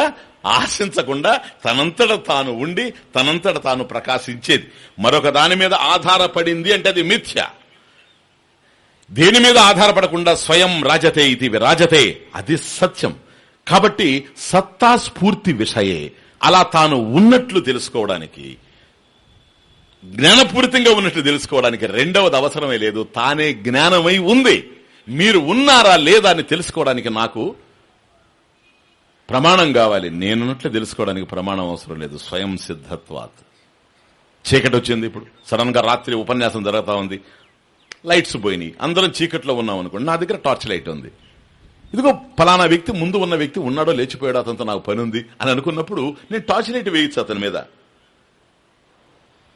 Speaker 1: ఆశించకుండా తనంతట తాను ఉండి తనంతట తాను ప్రకాశించేది. మరొక దాని మీద ఆధారపడింది అంటే అది మిథ్య. దేని మీద ఆధారపడకుండా స్వయం రాజతే ఇది రాజతే అది సత్యం. కాబట్టి సత్తా స్ఫూర్తి విషయే. అలా తాను ఉన్నట్లు తెలుసుకోవడానికి జ్ఞానపూరితంగా ఉన్నట్లు తెలుసుకోవడానికి రెండవది అవసరమే లేదు. తానే జ్ఞానమై ఉంది. మీరు ఉన్నారా లేదా అని తెలుసుకోవడానికి నాకు ప్రమాణం కావాలి. నేనున్నట్లు తెలుసుకోవడానికి ప్రమాణం అవసరం లేదు. స్వయం సిద్ధత్వాత్. చీకటి వచ్చింది ఇప్పుడు. సడన్గా రాత్రి ఉపన్యాసం జరుగుతా ఉంది. లైట్స్ పోయినాయి. అందరం చీకట్లో ఉన్నాం అనుకోండి. నా దగ్గర టార్చ్ లైట్ ఉంది. ఇదిగో ఫలానా వ్యక్తి ముందు ఉన్న వ్యక్తి ఉన్నాడో లేచిపోయాడో అతనితో నాకు పని ఉంది అని అనుకున్నప్పుడు నేను టార్చ్ లైట్ వేయచ్చు అతని మీద.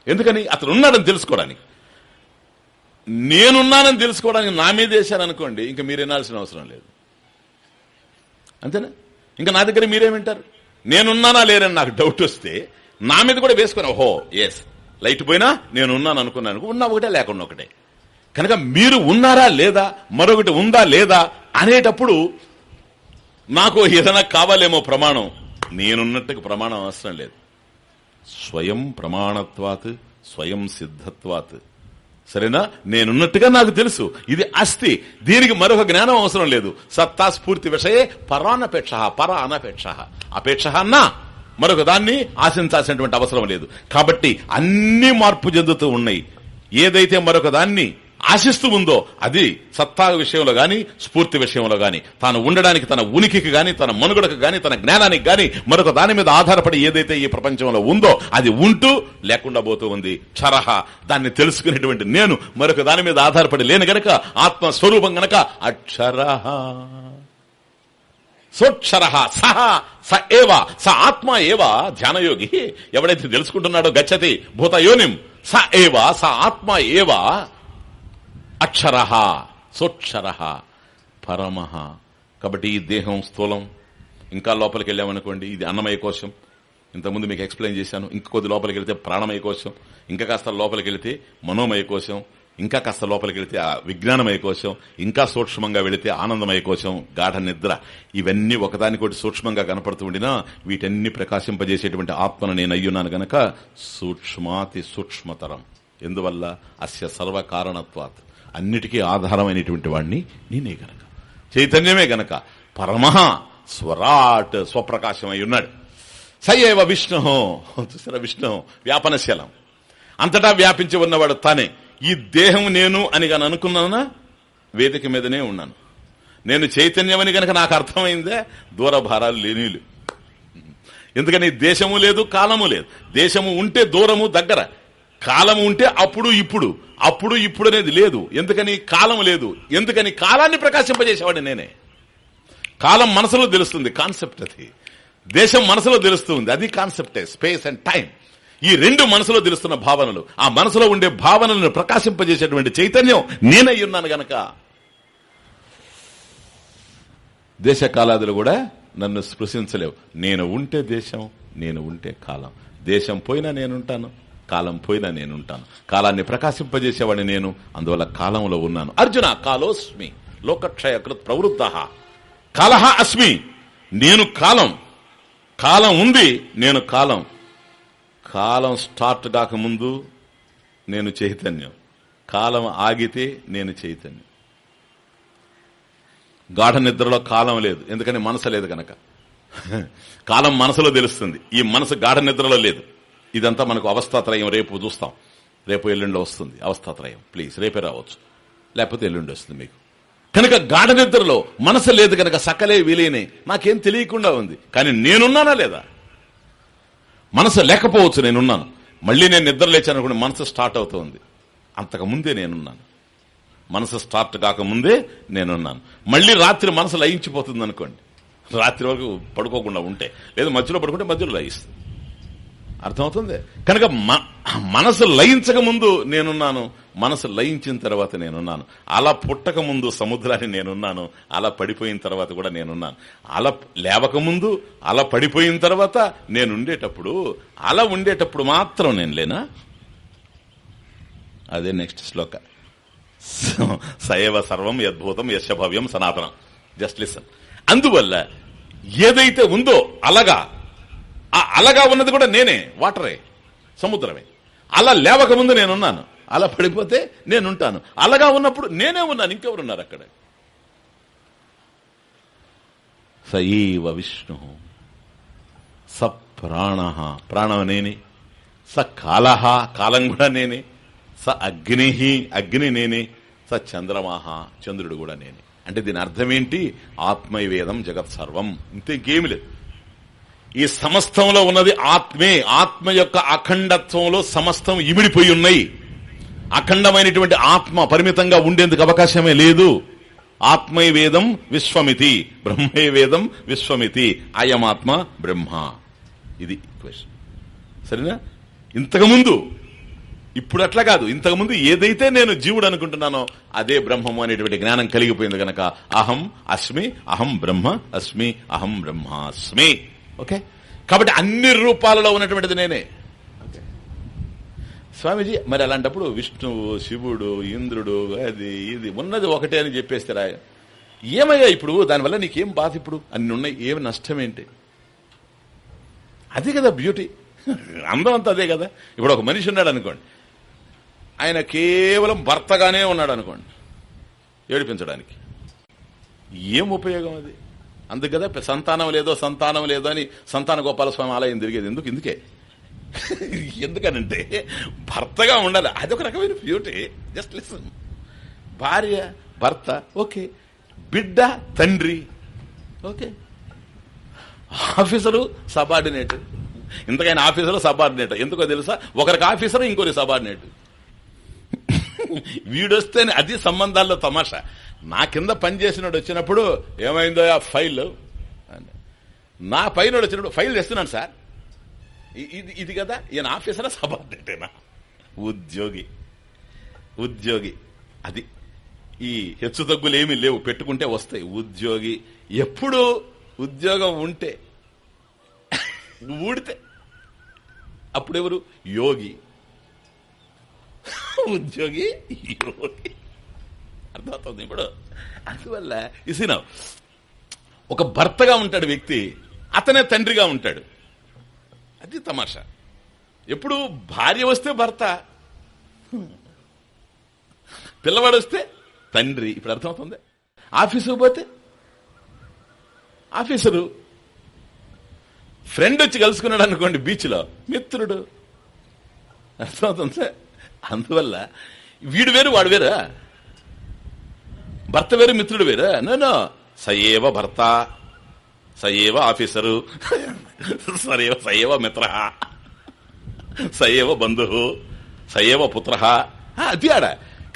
Speaker 1: ఎందుకని? అతను ఉన్నాడని తెలుసుకోవడానికి. నేనున్నానని తెలుసుకోవడానికి నా మీద వేశారనుకోండి ఇంకా మీరు వినాల్సిన అవసరం లేదు. అంతేనా? ఇంకా నా దగ్గర మీరేమింటారు? నేనున్నానా లేరని నాకు డౌట్ వస్తే నా మీద కూడా వేసుకుని ఓహో ఎస్ లైట్ పోయినా నేనున్నాను అనుకున్నాను ఉన్నా ఒకటే లేకుండా ఒకటే. కనుక మీరు ఉన్నారా లేదా మరొకటి ఉందా లేదా అనేటప్పుడు నాకు ఏదైనా కావాలేమో ప్రమాణం. నేనున్నట్టుగా ప్రమాణం అవసరం లేదు. స్వయం ప్రమాణత్వాత్ స్వయం సిద్ధత్వాత్. సరేనా? నేనున్నట్టుగా నాకు తెలుసు. ఇది అస్థి. దీనికి మరొక జ్ఞానం అవసరం లేదు. సత్తా స్ఫూర్తి విషయే పరానపేక్ష పర అనపేక్ష అపేక్ష అన్నా మరొక దాన్ని ఆశించాల్సినటువంటి అవసరం లేదు. కాబట్టి అన్ని మార్పు చెందుతూ ఉన్నాయి. ఏదైతే మరొక దాన్ని ఆశిస్తూ ఉందో అది సత్తా విషయంలో గాని స్ఫూర్తి విషయంలో గాని. తాను ఉండడానికి తన ఉనికికి గాని తన మనుగడకు గాని తన జ్ఞానానికి గాని మరొక దాని మీద ఆధారపడి ఏదైతే ఈ ప్రపంచంలో ఉందో అది ఉంటూ లేకుండా పోతూ ఉంది. చరహ దాన్ని తెలుసుకునేటువంటి నేను మరొక దాని మీద ఆధారపడి లేని గనక ఆత్మ స్వరూపం గనక అక్షరహ. సోక్షర సహ స ఏవ స ఆత్మ ఏవ ధ్యానయోగి ఎవడైతే తెలుసుకుంటున్నాడో గచ్చతి భూతయోనిం స ఏవ స ఆత్మ ఏవా అక్షర సోక్షర పరమ. కాబట్టి ఈ దేహం స్థూలం. ఇంకా లోపలికి వెళ్ళామనుకోండి ఇది అన్నమయ కోశం. ఇంతకుముందు మీకు ఎక్స్ప్లెయిన్ చేశాను ఇంకా కొద్ది లోపలికి వెళితే ప్రాణమయ కోశం ఇంకా కాస్త లోపలికి వెళితే మనోమయ కోశం ఇంకా కాస్త లోపలికి వెళితే విజ్ఞానమయ కోశం ఇంకా సూక్ష్మంగా వెళితే ఆనందమయ కోశం గాఢ నిద్ర. ఇవన్నీ ఒకదానికోటి సూక్ష్మంగా కనపడుతూ ఉండినా వీటన్ని ప్రకాశింపజేసేటువంటి ఆత్మను నేను అయ్యున్నాను గనక సూక్ష్మాతి సూక్ష్మతరం. ఎందువల్ల? అస్య సర్వకారణత్వాత్. అన్నిటికీ ఆధారమైనటువంటి వాడిని నేనే గనక. చైతన్యమే గనక. పరమ స్వరాట్ స్వప్రకాశమై ఉన్నాడు. సయేవ విష్ణు చూసారా విష్ణు? వ్యాపనశీలం. అంతటా వ్యాపించి ఉన్నవాడు తానే. ఈ దేహం నేను అని గాని అనుకున్నానా? వేదిక మీదనే ఉన్నాను. నేను చైతన్యమని గనక నాకు అర్థమైందే దూరభారాలు లేనీలు ఎందుకని దేశము లేదు కాలము లేదు. దేశము ఉంటే దూరము దగ్గర. కాలం ఉంటే అప్పుడు ఇప్పుడు. అప్పుడు ఇప్పుడు అనేది లేదు. ఎందుకని కాలం లేదు? ఎందుకని కాలాన్ని ప్రకాశింపజేసేవాడు నేనే? కాలం మనసులో తెలుస్తుంది కాన్సెప్ట్ అది. దేశం మనసులో తెలుస్తుంది అది కాన్సెప్టే స్పేస్ అండ్ టైం. ఈ రెండు మనసులో తెలుస్తున్న భావనలు. ఆ మనసులో ఉండే భావనలను ప్రకాశింపజేసేటువంటి చైతన్యం నేనై ఉన్నాను గనక. దేశ కాలాదులు కూడా నన్ను స్పృశించలేవు. నేను ఉంటే దేశం నేను ఉంటే కాలం. దేశం పోయినా నేనుంటాను. కాలం పోయినా నేనుంటాను. కాలాన్ని ప్రకాశింపజేసేవాడిని నేను అందువల్ల కాలంలో ఉన్నాను. అర్జున కాలోస్మి లోకక్షయ కృత్ ప్రవృద్ధ కాలహ అస్మి నేను కాలం. కాలం ఉంది నేను కాలం. కాలం స్టార్ట్ కాకముందు నేను చైతన్యం. కాలం ఆగితే నేను చైతన్యం. గాఢ నిద్రలో కాలం లేదు ఎందుకని మనసు లేదు కనుక కాలం మనసులో తెలుస్తుంది ఈ మనసు గాఢ నిద్రలో లేదు. ఇదంతా మనకు అవస్థాత్రయం రేపు చూస్తాం. రేపు ఎల్లుండి వస్తుంది అవస్థాత్రయం ప్లీజ్ రేపే రావచ్చు. లేకపోతే ఎల్లుండి వస్తుంది మీకు. కనుక గాఢ నిద్రలో మనసు లేదు కనుక సకలే విలీనే. నాకేం తెలియకుండా ఉంది. కానీ నేనున్నానా లేదా? మనసు లేకపోవచ్చు నేనున్నాను. మళ్ళీ నేను నిద్ర లేచాను అనుకోండి మనసు స్టార్ట్ అవుతుంది. అంతకు ముందే నేనున్నాను. మనసు స్టార్ట్ కాకముందే నేనున్నాను. మళ్ళీ రాత్రి మనసు లయించిపోతుంది అనుకోండి. రాత్రి వరకు పడుకోకుండా ఉంటే. లేదు మధ్యలో పడుకుంటే మధ్యలో లయిస్తుంది. అర్థమవుతుంది? కనుక మనసు లయించక ముందు నేనున్నాను మనసు లయించిన తర్వాత నేనున్నాను. అలా పుట్టక ముందు సముద్రాన్ని నేనున్నాను అలా పడిపోయిన తర్వాత కూడా నేనున్నాను. అలా లేవక ముందు అలా పడిపోయిన తర్వాత నేనుండేటప్పుడు అలా ఉండేటప్పుడు మాత్రం నేను లేనా? అదే నెక్స్ట్ శ్లోక. సయవ సర్వం యద్భూతం యశభవ్యం సనాతనం. Just listen. అందువల్ల ఏదైతే ఉందో అలగా ఆ అలగా ఉన్నది కూడా నేనే వాటరే సముద్రమే. అలా లేవక ముందు నేనున్నాను. అలా పడిపోతే నేనుంటాను. అలగా ఉన్నప్పుడు నేనే ఉన్నాను ఇంకెవరున్నారు అక్కడ? సయీవ విష్ణు స ప్రాణ ప్రాణం నేనే స కాల కాలం కూడా నేనే స అగ్ని అగ్ని నేనే స చంద్రమాహ చంద్రుడు కూడా నేనే. అంటే దీని అర్థం ఏంటి? ఆత్మైవేదం జగత్ సర్వం ఇంకేమి లేదు. ఈ సమస్తంలో ఉన్నది ఆత్మే. ఆత్మ యొక్క అఖండత్వంలో సమస్తం ఇమిడిపోయి ఉన్నాయి. అఖండమైనటువంటి ఆత్మ పరిమితంగా ఉండేందుకు అవకాశమే లేదు. ఆత్మై వేదం విశ్వమితి. బ్రహ్మే వేదం విశ్వమితి. అయమాత్మ బ్రహ్మ. ఇది క్వశ్చన్ సరేనా? ఇంతకుముందు ఇప్పుడు అట్లా కాదు. ఇంతకుముందు ఏదైతే నేను జీవుడు అనుకుంటున్నానో అదే బ్రహ్మము అనేటువంటి జ్ఞానం కలిగిపోయింది గనక. అహం అస్మి అహం బ్రహ్మ అస్మి అహం బ్రహ్మాస్మి. ఓకే? కాబట్టి అన్ని రూపాలలో ఉన్నటువంటిది నేనే. స్వామీజీ మరి అలాంటప్పుడు విష్ణువు శివుడు ఇంద్రుడు అది ఇది ఉన్నది ఒకటే అని చెప్పేస్తారా ఏమయ్యా ఇప్పుడు? దానివల్ల నీకేం బాధ ఇప్పుడు? అన్ని ఉన్నాయి ఏమి నష్టం ఏంటి అది కదా బ్యూటీ. అందం అంతా అదే కదా. ఇప్పుడు ఒక మనిషి ఉన్నాడు అనుకోండి. ఆయన కేవలం భర్తగానే ఉన్నాడు అనుకోండి. ఏడిపించడానికి. ఏం ఉపయోగం అది? అందుకు కదా సంతానం లేదో సంతానం లేదో అని సంతాన గోపాలస్వామి ఆలయం తిరిగేది. ఎందుకు? ఇందుకే. ఎందుకనంటే భర్తగా ఉండాలి. అదొక రకమైన బ్యూటీ జస్ట్ లిసన్ భార్య భర్త ఓకే. బిడ్డ తండ్రి. Okay. Officer subordinate. ఇంతకైనా officer subordinate. ఎందుకో తెలుసా? ఒకరికి ఆఫీసరు ఇంకొకరి సబార్డినేట్. వీడొస్తేనే అది సంబంధాల్లో తమాషా. నా కింద పనిచేసినోడు వచ్చినప్పుడు ఏమైందో ఆ ఫైల్? నా పైన వచ్చినప్పుడు ఫైల్ తెస్తున్నాను సార్. ఇది ఇది కదా ఈయన ఆఫీసరా సబార్డినేటేనా? ఉద్యోగి. ఉద్యోగి. అది. ఈ హెచ్చు తగ్గులు ఏమీ లేవు. పెట్టుకుంటే వస్తాయి. ఉద్యోగి ఎప్పుడు ఉద్యోగం ఉంటే ఊడితే. అప్పుడెవరు? యోగి. ఉద్యోగి యోగి. అర్థమవుతుంది ఇప్పుడు? అందువల్ల ఇసిన ఒక భర్తగా ఉంటాడు వ్యక్తి అతనే తండ్రిగా ఉంటాడు. అది తమాషా. ఎప్పుడు భార్య వస్తే భర్త పిల్లవాడు వస్తే తండ్రి. ఇప్పుడు అర్థమవుతుంది? ఆఫీసు పోతే ఆఫీసరు ఫ్రెండ్ వచ్చి కలుసుకున్నాడు అనుకోండి బీచ్లో. మిత్రుడు. అర్థమవుతుంది? అందువల్ల వీడు వేరు వాడు వేరా? భర్త వేరు మిత్రుడు వేరా. నో సయేవ భర్త సయేవ ఆఫీసరు. సరేవ సయేవ మిత్ర సయేవ బంధు సయేవ పుత్ర. అది ఆడ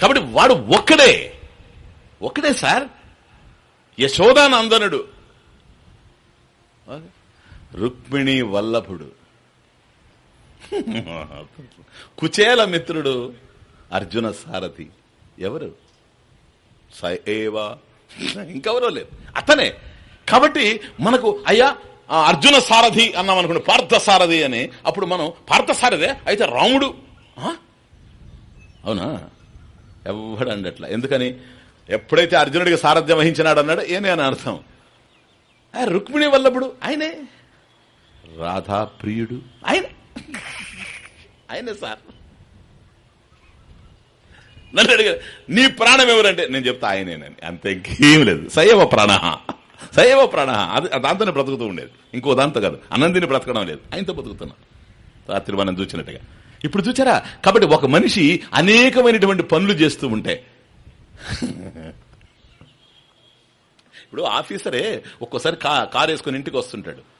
Speaker 1: కాబట్టి వాడు ఒక్కడే. ఒక్కడే సార్. యశోదానందనుడు. రుక్మిణి వల్లభుడు. కుచేల మిత్రుడు. అర్జున సారథి. ఎవరు? స ఏవా. ఇంకెవరో లేదు అతనే. కాబట్టి మనకు అయ్యా అర్జున సారథి అన్నాం అనుకోండి పార్థ సారథి అని. అప్పుడు మనం పార్థ సారథే? అయితే రాముడు. అవునా? ఎవడండి అట్లా? ఎందుకని? ఎప్పుడైతే అర్జునుడికి సారథ్యం వహించినాడు అన్నాడు ఏనే అని అర్థం? రుక్మిణి వల్లభుడు ఆయనే. రాధా ప్రియుడు ఆయన. ఆయనే సార్. నన్ను అడిగారు నీ ప్రాణం ఎవరంటే నేను చెప్తా ఆయనేనని. అంతే ఇంకేం లేదు. సయవ ప్రాణ సయవ ప్రాణ అది దాంతోనే బ్రతుకుతూ ఉండేది. ఇంకో దాంతో కాదు. అనంతిని బ్రతకడం లేదు. ఆయనతో బ్రతుకుతున్నా. రాత్రి మనం చూసినట్టుగా. ఇప్పుడు చూచారా? కాబట్టి ఒక మనిషి అనేకమైనటువంటి పనులు చేస్తూ ఉంటే. ఇప్పుడు ఆఫీసరే ఒక్కోసారి కార్ వేసుకుని ఇంటికి వస్తుంటాడు.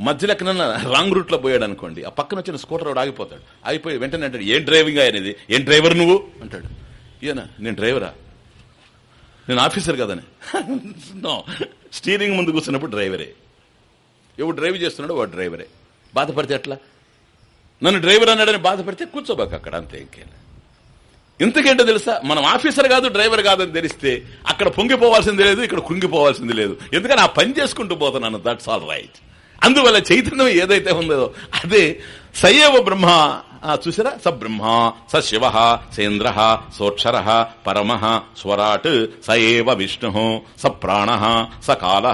Speaker 1: మధ్యలో ఎక్కడన్నా రాంగ్ రూట్లో పోయాడు అనుకోండి. ఆ పక్కన వచ్చిన స్కూటర్ వాడు ఆగిపోతాడు. ఆగిపోయి వెంటనే అంటాడు ఏం డ్రైవింగ్ అనేది ఏం డ్రైవర్ నువ్వు? అంటాడు. ఈయన నేను డ్రైవరా? నేను ఆఫీసర్ కదని? [laughs] నో. స్టీరింగ్ ముందు కూర్చున్నప్పుడు డ్రైవరే. ఎవడు డ్రైవ్ చేస్తున్నాడు వాడు డ్రైవరే. బాధపడితే ఎట్లా? నన్ను డ్రైవర్ అన్నాడని బాధపడితే కూర్చోబాక అక్కడ అంతే ఇంకేనా ఇంతకేంటో తెలుసా? మనం ఆఫీసర్ కాదు డ్రైవర్ కాదని తెలిస్తే అక్కడ పొంగిపోవాల్సింది లేదు ఇక్కడ కుంగిపోవాల్సింది లేదు. ఎందుకని ఆ పని చేసుకుంటూ పోతున్నాను దట్స్ ఆల్ రైట్ అందువల్ల చైతన్యం ఏదైతే ఉందో అదే సయేవ బ్రహ్మ. చూసారా స బ్రహ్మ స శివ సేంద్ర సోక్షర పరమ స్వరాట్ స ఏవ విష్ణు స ప్రాణ స కాల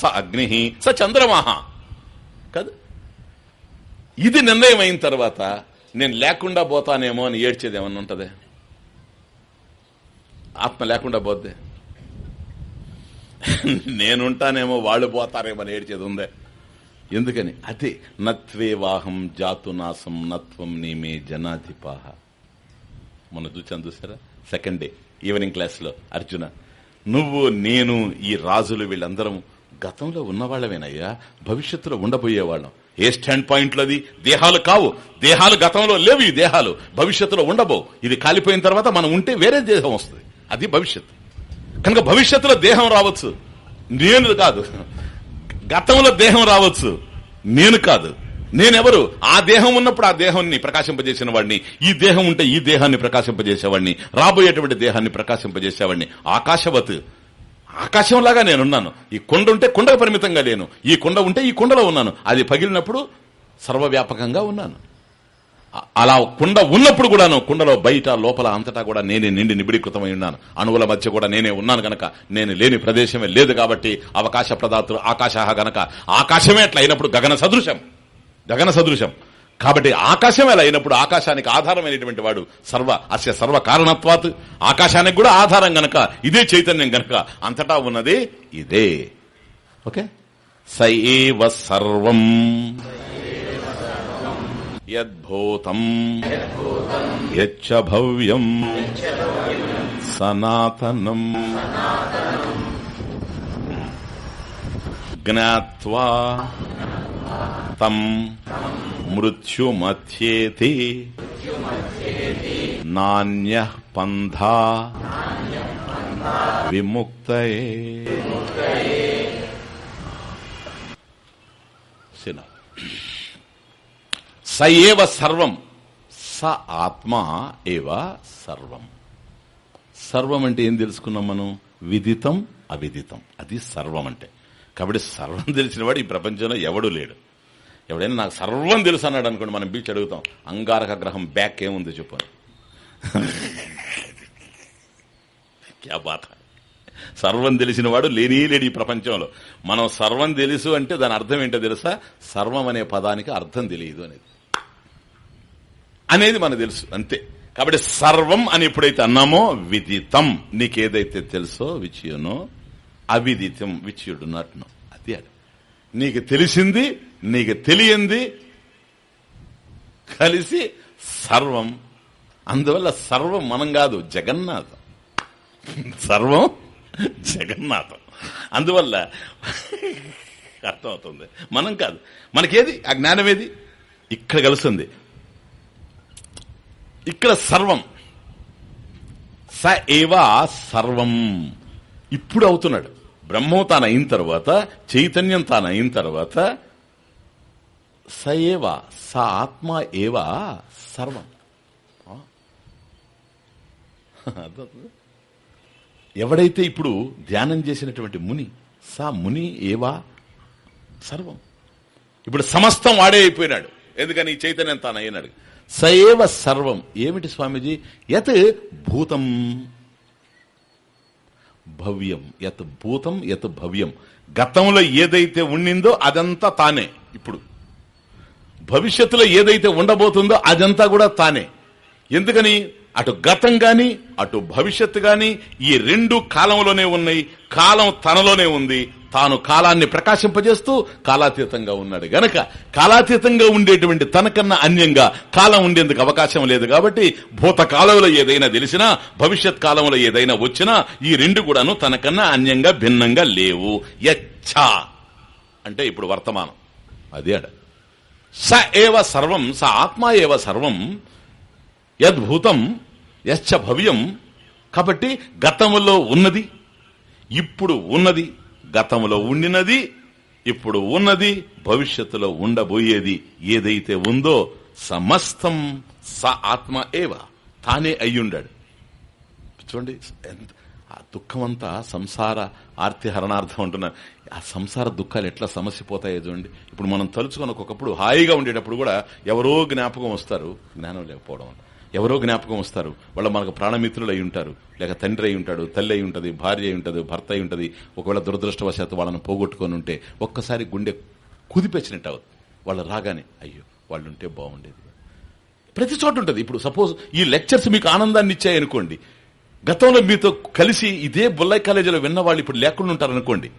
Speaker 1: స అగ్ని స చంద్రమా కాదు. ఇది నిర్ణయం అయిన తర్వాత నేను లేకుండా పోతానేమో అని ఏడ్చేది ఏమన్నా ఉంటదే? ఆత్మ లేకుండా పోద్దే. నేనుంటానేమో వాళ్ళు పోతారేమో అని ఏడ్చేది ఉందే. ఎందుకని? అదే నత్వే వాహం జాతు నాసం నత్వం నేమే జనాధిపాహ. మొన్న చూచాను చూసారా? సెకండ్ డే ఈవినింగ్ క్లాస్లో అర్జున నువ్వు నేను ఈ రాజులు వీళ్ళందరం గతంలో ఉన్నవాళ్ళమేనయ్యా భవిష్యత్తులో ఉండబోయేవాళ్ళం. ఏ స్టాండ్ పాయింట్లు అది దేహాలు కావు. దేహాలు గతంలో లేవు ఈ దేహాలు. భవిష్యత్తులో ఉండబో ఇది కాలిపోయిన తర్వాత మనం ఉంటే వేరే దేహం వస్తుంది. అది భవిష్యత్తు. కనుక భవిష్యత్తులో దేహం రావచ్చు. నేను కాదు. గతంలో దేహం రావచ్చు. నేను కాదు. నేనెవరు? ఆ దేహం ఉన్నప్పుడు ఆ దేహాన్ని ప్రకాశింపజేసిన వాడిని ఈ దేహం ఉంటే ఈ దేహాన్ని ప్రకాశింపజేసేవాడిని రాబోయేటువంటి దేహాన్ని ప్రకాశింపజేసేవాడిని. ఆకాశవత్. ఆకాశంలాగా నేనున్నాను. ఈ కొండ ఉంటే కొండకు పరిమితంగా లేను. ఈ కొండ ఉంటే ఈ కొండలో ఉన్నాను. అది పగిలినప్పుడు సర్వవ్యాపకంగా ఉన్నాను. అలా కుండ ఉన్నప్పుడు కూడాను కుండలో బయట లోపల అంతటా కూడా నేనే నిండి నిబిడీకృతమై ఉన్నాను. అణువుల మధ్య కూడా నేనే ఉన్నాను గనక నేను లేని ప్రదేశమే లేదు కాబట్టి అవకాశ ప్రదాతులు ఆకాశాహ గనక. ఆకాశమే అట్లా అయినప్పుడు గగన సదృశం. గగన సదృశం. కాబట్టి ఆకాశం ఎలా అయినప్పుడు ఆకాశానికి ఆధారమైనటువంటి వాడు సర్వ అస్య సర్వ కారణత్వాత్. ఆకాశానికి కూడా ఆధారం గనక ఇదే చైతన్యం గనక. అంతటా ఉన్నది ఇదే. ఓకే? సైవ సర్వం. యద్భూతం. యచ్చ భవ్యం. సనాతనం. జ్ఞావా తం. మృత్యుమథ్యేతి నాణ్య పంథా. విముక్త సినా స ఏవ సర్వం. స ఆత్మ ఏవ సర్వం. సర్వం అంటే ఏం తెలుసుకున్నాం మనం? విదితం అవిదితం. అది సర్వం అంటే. కాబట్టి సర్వం తెలిసిన వాడు ఈ ప్రపంచంలో ఎవడు లేడు. ఎవడైనా నాకు సర్వం తెలుసు అన్నాడు అనుకోండి మనం బీచ్ అడుగుతాం అంగారక గ్రహం బ్యాక్ ఏముంది చెప్పారు క్యా సర్వం తెలిసిన వాడు లేనీ లేడు ఈ ప్రపంచంలో. మనం సర్వం తెలుసు అంటే దాని అర్థం ఏంటో తెలుసా? సర్వం అనే పదానికి అర్థం తెలియదు అనేది. అనేది మనకు తెలుసు అంతే. కాబట్టి సర్వం అని ఎప్పుడైతే అన్నామో విదితం. నీకేదైతే తెలుసో విచ్ అవిదితం విచయుడు యు అది అది. నీకు తెలిసింది నీకు తెలియంది కలిసి సర్వం. అందువల్ల సర్వం మనం కాదు జగన్నాథం. సర్వం జగన్నాథం. అందువల్ల అర్థమవుతుంది. మనం కాదు. మనకేది? ఆ జ్ఞానం ఏది ఇక్కడ కలుస్తుంది. ఇక్కడ సర్వం. స ఏవా సర్వం. ఇప్పుడు అవుతున్నాడు. బ్రహ్మం తాను అయిన తర్వాత చైతన్యం తాను అయిన తర్వాత స ఏవా స ఆత్మ ఏవా సర్వం. ఎవడైతే ఇప్పుడు ధ్యానం చేసినటువంటి ముని సా ముని ఏవా సర్వం. ఇప్పుడు సమస్తం వాడే అయిపోయినాడు. ఎందుకని? ఈ చైతన్యం తాను అయినాడు సయేవ సర్వం. ఏమిటి స్వామీజీ? యత్ భూతం. భవ్యం. యత్ భూతం యత్ భవ్యం. గతంలో ఏదైతే ఉండిందో అదంతా తానే ఇప్పుడు. భవిష్యత్తులో ఏదైతే ఉండబోతుందో అదంతా కూడా తానే. ఎందుకని? అటు గతం గాని అటు భవిష్యత్తు గాని ఈ రెండు కాలంలోనే ఉన్నాయి. కాలం తనలోనే ఉంది. తాను కాలాన్ని ప్రకాశింపజేస్తూ కాలాతీతంగా ఉన్నాడు. గనక కాలాతీతంగా ఉండేటువంటి తనకన్నా అన్యంగా కాలం ఉండేందుకు అవకాశం లేదు కాబట్టి భూతకాలంలో ఏదైనా తెలిసినా భవిష్యత్ కాలంలో ఏదైనా వచ్చినా ఈ రెండు కూడాను తనకన్నా అన్యంగా భిన్నంగా లేవు. యచ్చా. అంటే ఇప్పుడు వర్తమానం. అదే అడ. స ఏవ సర్వం స ఆత్మ ఏవ సర్వం యద్భూతం యశ్చ భవ్యం. కాబట్టి గతంలో ఉన్నది ఇప్పుడు ఉన్నది గతంలో ఉండినది ఇప్పుడు ఉన్నది భవిష్యత్తులో ఉండబోయేది ఏదైతే ఉందో సమస్తం స ఆత్మ ఏవ తానే అయ్యుండాడు. చూడండి ఎంత ఆ దుఃఖమంతా సంసార ఆర్తి హరణార్థం అంటున్నారు. ఆ సంసార దుఃఖాలు ఎట్లా సమస్య పోతాయో చూడండి. ఇప్పుడు మనం తలుచుకొని ఒకప్పుడు హాయిగా ఉండేటప్పుడు కూడా ఎవరో జ్ఞాపకం వస్తారు జ్ఞానం లేకపోవడం ఎవరో జ్ఞాపకం వస్తారు. వాళ్ళ మనకు ప్రాణమిత్రులు అయి ఉంటారు. లేక తండ్రి అయి ఉంటాడు తల్లి అయి ఉంటుంది భార్య అయి ఉంటుంది భర్త అయి ఉంటుంది. ఒకవేళ దురదృష్టవశాత్తు వాళ్ళని పోగొట్టుకొని ఉంటే ఒక్కసారి గుండె కుదిపెచ్చినట్టు అవుతుంది. వాళ్ళు రాగానే అయ్యో వాళ్ళు ఉంటే బాగుండేది. ప్రతి చోట ఉంటుంది. ఇప్పుడు సపోజ్ ఈ లెక్చర్స్ మీకు ఆనందాన్ని ఇచ్చాయనుకోండి గతంలో మీతో కలిసి ఇదే బుల్లై కాలేజీలో విన్న వాళ్ళు ఇప్పుడు లేకుండా ఉంటారనుకోండి.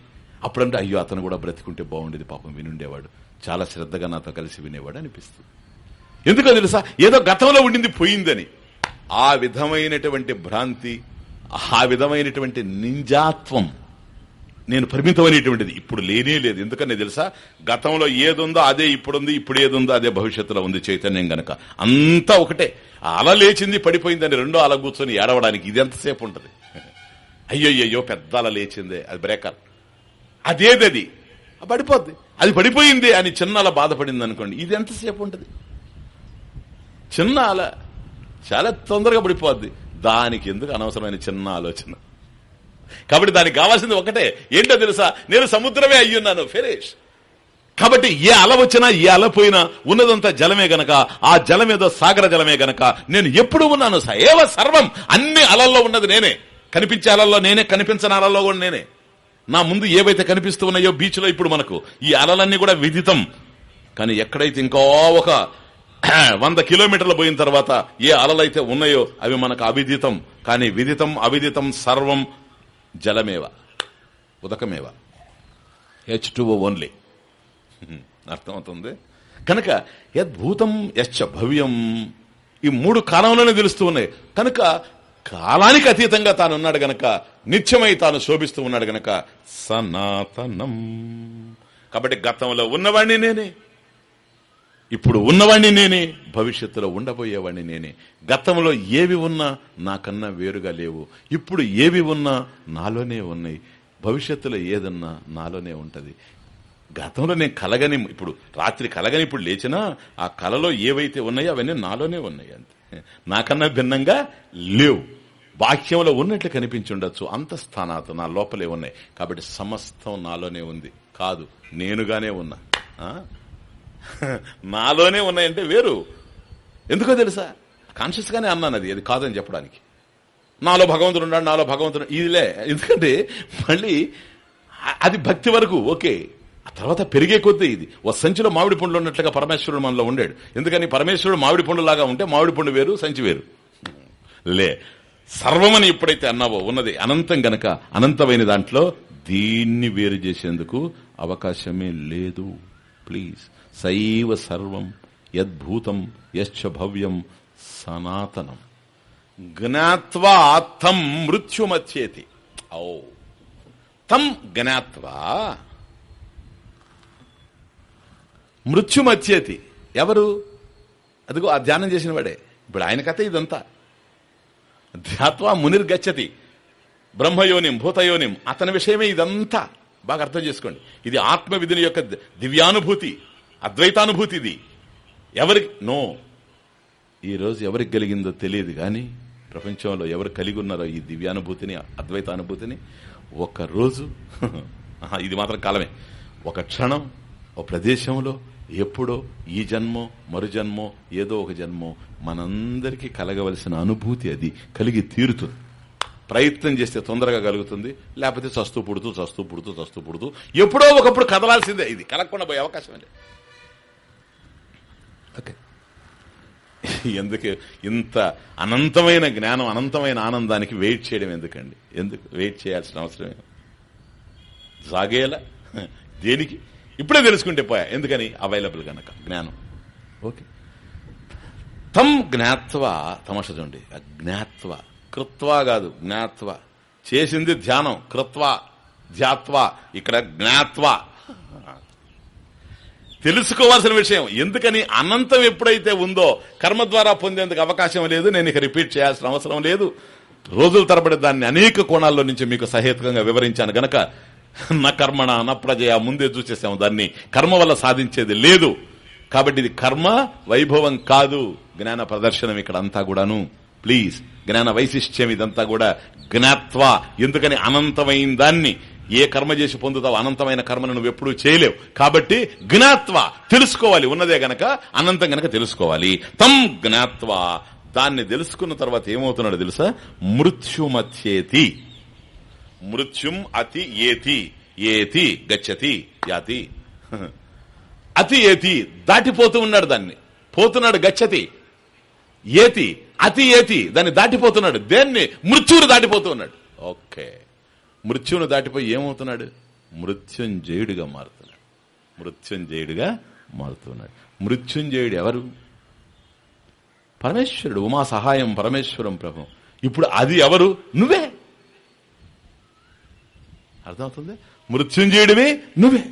Speaker 1: అప్పుడంటే అయ్యో అతను కూడా బ్రతికుంటే బాగుండేది పాపం వినుండేవాడు. చాలా శ్రద్ధగా నాతో కలిసి వినేవాడు అనిపిస్తుంది. ఎందుకో తెలుసా? ఏదో గతంలో ఉండింది పోయిందని. ఆ విధమైనటువంటి భ్రాంతి ఆ విధమైనటువంటి నింజాత్వం నేను పరిమితమైనటువంటిది ఇప్పుడు లేనే లేదు. ఎందుకని తెలుసా? గతంలో ఏదుందో అదే ఇప్పుడుంది ఇప్పుడు ఏదుందో అదే భవిష్యత్తులో ఉంది చైతన్యం గనక. అంతా ఒకటే. అల లేచింది పడిపోయిందని రెండో అల కూర్చొని ఏడవడానికి ఇది ఎంతసేపు ఉంటది? అయ్యో పెద్ద అల లేచిందే అది బ్రేకర్. అదేది అది పడిపోద్ది. అది పడిపోయింది అని చిన్న అలా బాధపడింది అనుకోండి ఇది ఎంతసేపు ఉంటుంది? చిన్న అల చాలా తొందరగా పడిపోద్ది. దానికి ఎందుకు అనవసరమైన చిన్న ఆలోచన? కాబట్టి దానికి కావాల్సింది ఒకటే. ఏంటో తెలుసా? నేను సముద్రమే అయ్యున్నాను. ఫెరేష్ కాబట్టి ఏ అల వచ్చినా ఏ అల పోయినా ఉన్నదంతా జలమే గనక ఆ జలమేదో సాగర జలమే గనక నేను ఎప్పుడు ఉన్నాను. ఏవ సర్వం. అన్ని అలల్లో ఉన్నది నేనే. కనిపించే అలల్లో నేనే కనిపించని అలల్లో కూడా నేనే. నా ముందు ఏవైతే కనిపిస్తూ ఉన్నాయో బీచ్లో ఇప్పుడు మనకు ఈ అలలన్నీ కూడా విదితం. కానీ ఎక్కడైతే ఇంకో ఒక [clears throat] వంద కిలోమీటర్లు పోయిన తర్వాత ఏ అలలైతే ఉన్నాయో అవి మనకు అవిదితం. కానీ విదితం అవిదితం సర్వం జలమేవ ఉదకమేవ. హెచ్ టూ ఓన్లీ అర్థమవుతుంది? కనుక యద్భూతం యశ్చ భవ్యం. ఈ మూడు కాలంలోనే తెలుస్తూ ఉన్నాయి. కనుక కాలానికి అతీతంగా తాను ఉన్నాడు గనక నిత్యమై తాను శోభిస్తూ ఉన్నాడు గనక సనాతనం. కాబట్టి గతంలో ఉన్నవాణ్ణి నేనే. ఇప్పుడు ఉన్నవాణ్ణి నేనే భవిష్యత్తులో ఉండబోయేవాణ్ణి నేనే. గతంలో ఏవి ఉన్నా నాకన్నా వేరుగా లేవు. ఇప్పుడు ఏవి ఉన్నా నాలోనే ఉన్నాయి. భవిష్యత్తులో ఏదన్నా నాలోనే ఉంటది. గతంలో నేను కలగని ఇప్పుడు రాత్రి కలగని ఇప్పుడు లేచినా ఆ కలలో ఏవైతే ఉన్నాయో అవన్నీ నాలోనే ఉన్నాయి అంతే. నాకన్నా భిన్నంగా లేవు. బాహ్యంలో ఉన్నట్లు కనిపించుండొచ్చు. అంత స్థానాత నా లోపలే ఉన్నాయి. కాబట్టి సమస్తం నాలోనే ఉంది. కాదు నేనుగానే ఉన్నా. [laughs] నాలోనే ఉన్నాయంటే వేరు. ఎందుకో తెలుసా? కాన్షియస్గానే అన్నాను అది అది కాదని చెప్పడానికి. నాలో భగవంతుడు ఉన్నాడు నాలో భగవంతుడు ఇదిలే. ఎందుకంటే మళ్ళీ అది భక్తి వరకు ఓకే. ఆ తర్వాత పెరిగే కొద్దీ ఇది. ఓ సంచిలో మామిడి పండ్లు ఉన్నట్లుగా పరమేశ్వరుడు మనలో ఉండాడు. ఎందుకని పరమేశ్వరుడు మామిడి పండులాగా ఉంటే మామిడి పండు వేరు సంచి వేరు. లే. సర్వమని ఎప్పుడైతే అన్నావో ఉన్నది అనంతం గనక అనంతమైన దాంట్లో దీన్ని వేరు చేసేందుకు అవకాశమే లేదు. ప్లీజ్. సైవ సర్వం యద్భూతం యశ్చ భవ్యం సనాతనం. జ్ఞాత్వా తం మృత్యుమచ్చేతి. ఓ తం జ్ఞాత్వా మృత్యుమచ్చేతి. ఎవరు? అదిగో ఆ ధ్యానం చేసిన వాడే. ఇప్పుడు ఆయన కథ ఇదంతా. ధ్యాత్వా మునిర్గచ్చతి బ్రహ్మయోనిం భూతయోనిం అతని విషయమే ఇదంతా. బాగా అర్థం చేసుకోండి. ఇది ఆత్మవిధుని యొక్క దివ్యానుభూతి. అద్వైతానుభూతి ఇది ఎవరికి? నో. ఈరోజు ఎవరికి కలిగిందో తెలియదు కానీ ప్రపంచంలో ఎవరు కలిగి ఉన్నారో ఈ దివ్యానుభూతిని అద్వైతానుభూతిని ఒక రోజు [laughs] ఇది మాత్రం కాలమే. ఒక క్షణం ఒక ప్రదేశంలో ఎప్పుడో ఈ జన్మో మరు జన్మో ఏదో ఒక జన్మో మనందరికీ కలగవలసిన అనుభూతి అది కలిగి తీరుతుంది. ప్రయత్నం చేస్తే తొందరగా కలుగుతుంది లేకపోతే చస్తూ పుడుతూ చస్తూ పుడుతూ చస్తూ పుడుతూ ఎప్పుడో ఒకప్పుడు కదలాల్సిందే. ఇది కలగకుండా పోయే అవకాశం అండి ఓకే. [laughs] ఎందుకు ఇంత అనంతమైన జ్ఞానం అనంతమైన ఆనందానికి వెయిట్ చేయడం ఎందుకండి? ఎందుకు? వెయిట్ చేయాల్సిన అవసరం సాగేలా [laughs] దేనికి? ఇప్పుడే తెలుసుకుంటే పోయా. ఎందుకని? అవైలబుల్ గనక జ్ఞానం. ఓకే. తం జ్ఞాత్వ తమస చూడండి. జ్ఞాత్వ కృత్వా కాదు జ్ఞాత్వ. చేసింది ధ్యానం కృత్వ ధ్యాత్వ. ఇక్కడ జ్ఞాత్వ. తెలుసుకోవాల్సిన విషయం. ఎందుకని అనంతం ఎప్పుడైతే ఉందో కర్మ ద్వారా పొందేందుకు అవకాశం లేదు నేను ఇక రిపీట్ చేయాల్సిన అవసరం లేదు. రోజుల తరబడి దాన్ని అనేక కోణాల్లో నుంచి మీకు సహేతుకంగా వివరించాను గనక [laughs] నా కర్మణ నా ప్రజయ ముందే చూసేసాము దాన్ని. కర్మ వల్ల సాధించేది లేదు. కాబట్టి ఇది కర్మ వైభవం కాదు. జ్ఞాన ప్రదర్శనం ఇక్కడ అంతా కూడాను. ప్లీజ్ జ్ఞాన వైశిష్ట్యం ఇదంతా కూడా జ్ఞాత్వ. ఎందుకని అనంతమైన దాన్ని ఏ కర్మ చేసి పొందుతావు అనంతమైన కర్మను నువ్వు ఎప్పుడూ చేయలేవు. కాబట్టి జ్ఞాత్వ తెలుసుకోవాలి. ఉన్నదే గనక అనంతం గనక తెలుసుకోవాలి. తం జ్ఞాత్వ. దాన్ని తెలుసుకున్న తర్వాత ఏమవుతున్నాడు తెలుసా? మృత్యుమత్యేతి మృత్యుం అతి ఏతి. ఏతి గచ్చతి యాతి. అతి ఏతి. దాటిపోతూ ఉన్నాడు దాన్ని. పోతున్నాడు గచ్చతి. ఏతి. అతి ఏతి. దాన్ని దాటిపోతున్నాడు. దేన్ని? మృత్యువును దాటిపోతూ ఉన్నాడు. ఓకే. మృత్యువును దాటిపోయి ఏమవుతున్నాడు? మృత్యుంజయుడిగా మారుతున్నాడు. మృత్యుంజయుడిగా మారుతున్నాడు. మృత్యుంజయుడు ఎవరు? పరమేశ్వరుడు. ఉమా సహాయం పరమేశ్వరం ప్రభు. ఇప్పుడు అది ఎవరు? నువ్వే. అర్థమవుతుంది? మృత్యుంజయుడివి నువ్వే.